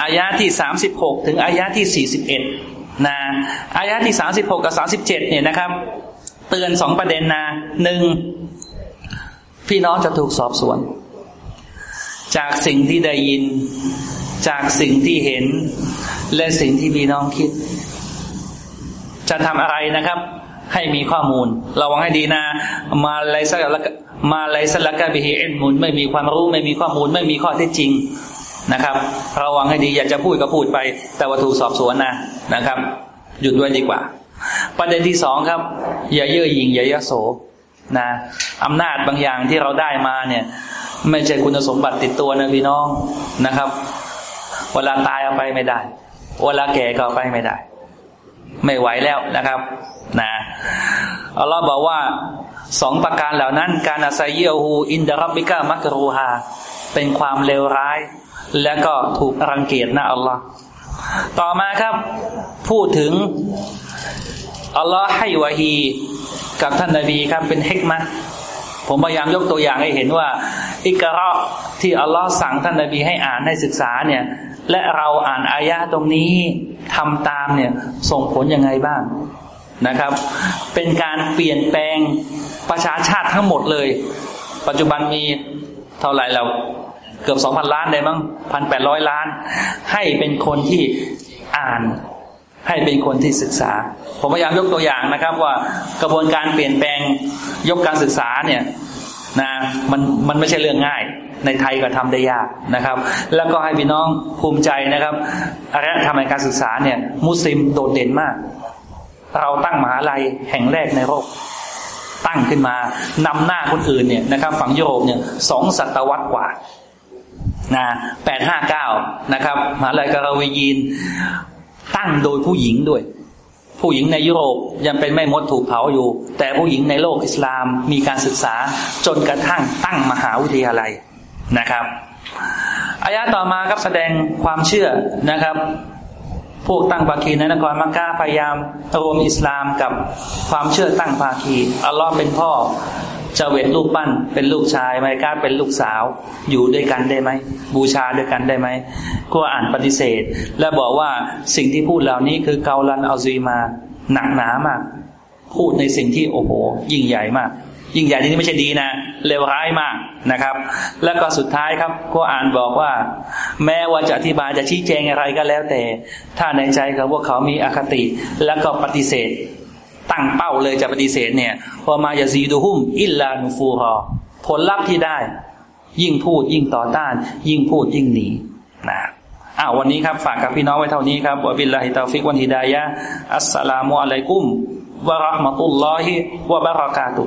อายะที่สามสิบหกถึงอายะที่สี่สิบเอ็ดนะอายะที่สาสิบหกกับสาสิบเจ็ดเนี่ยนะครับ เตือนสองประเด็นนะหนึ่ง พี่น้องจะถูกสอบสวน จากสิ่งที่ได้ยิน จากสิ่งที่เห็น และสิ่งที่พี่น้องคิด จะทำอะไรนะครับ ให้มีข้อมูลระวังให้ดีนะ มาอะไรสักแล้วมาอะไรสักแล้วก็บิฮิเอ็นมุนไม่มีความรู้ไม่มีข้อมูล ไม่มีข้อเท็จจริงนะครับระวังให้ดีอยากจะพูดก็พูดไป แต่ว่าถูกสอบสวนนะนะครับ หยุดไว้ดีกว่า ประเด็นที่สองครับ อย่าเย่อหยิ่งอย่าเยโส นะอำนาจบางอย่างที่เราได้มาเนี่ย ไม่ใช่คุณสมบัติติดตัวนะพี่น้องนะครับ เวลาตายเอาไปไม่ได้ เวลาแก่ก็เอาไปไม่ได้ ไม่ไหวแล้วนะครับนะอัลลอฮ์บอกว่าสองประการเหล่านั้น การอาศัยเยฮูอินดารับบิกามักรูฮาเป็นความเลวร้าย และก็ถูกรังเกียจนะอัลลอฮ์ต่อมาครับ พูดถึง อัลลอฮ์ให้วะฮีกับท่านนาบีครับเป็นเฮกมะผมพยายามยกตัวอย่างให้เห็นว่า อิกระที่อัลลอฮ์สั่งท่านนาบีให้อ่านให้ศึกษาเนี่ย และเราอ่านอายะตรงนี้ทำตามเนี่ย ส่งผลยังไงบ้างนะครับ เป็นการเปลี่ยนแปลงประชาชาติทั้งหมดเลย ปัจจุบันมีเท่าไหร่เราเกือบสองพันล้านได้มั้งพันแปดร้อยล้าน ให้เป็นคนที่อ่าน ให้เป็นคนที่ศึกษา ผมพยายามยกตัวอย่างนะครับ ว่ากระบวนการเปลี่ยนแปลงยกการศึกษาเนี่ยนะมันมันไม่ใช่เรื่องง่าย ในไทยก็ทำได้ยากนะครับ แล้วก็ให้พี่น้องภูมิใจนะครับอารยธรรมในการศึกษาเนี่ย มุสลิมโดดเด่นมาก เราตั้งมหาลัยแห่งแรกในโลกตั้งขึ้นมานำหน้าคนอื่นเนี่ยนะครับ ฝั่งยุโรปเนี่ยสองศตวรรษกว่านะแปดห้าเก้านะครับมหาลัยการาวียีน ตั้งโดยผู้หญิงด้วย ผู้หญิงในยุโรปยังเป็นแม่มดถูกเผาอยู่ แต่ผู้หญิงในโลกอิสลามมีการศึกษาจนกระทั่งตั้งมหาวิทยาลัยนะครับอายะต่อมาครับแสดงความเชื่อนะครับ พวกตั้งภาคีในนครมักกะพยายามรวมอิสลามกับความเชื่อตั้งภาคีอัลลอฮ์เป็นพ่อจะเวทลูกปั้นเป็นลูกชายไมกาเป็นลูกสาวอยู่ด้วยกันได้ไหม บูชาด้วยกันได้ไหมก็อ่านปฏิเสธ และบอกว่าสิ่งที่พูดเหล่านี้คือเกาลันอัลซีมา หนักหนามาก พูดในสิ่งที่โอ้โห ยิ่งใหญ่มาก ยิ่งใหญ่ที่นี่ไม่ใช่ดีนะเลวร้ายมากนะครับ แล้วก็สุดท้ายครับก็อ่านบอกว่า แม้ว่าจะอธิบายจะชี้แจงอะไรก็แล้วแต่ ถ้าในใจเขาว่าเขามีอคติ แล้วก็ปฏิเสธ ตั้งเป้าเลยจะปฏิเสธเนี่ยพอมายาซีดูหุ่มอิลลานูฟูฮอผลลัพธ์ที่ได้ ยิ่งพูดยิ่งต่อต้าน ยิ่งพูดยิ่งหนีนะอ้าววันนี้ครับฝากกับพี่น้องไว้เท่านี้ครับวะบิลลาฮิตาฟิกวันฮิดายะอัสสลามุอะลัยกุมวะราะห์มะตุลลอฮิวะบะเราะกาตุ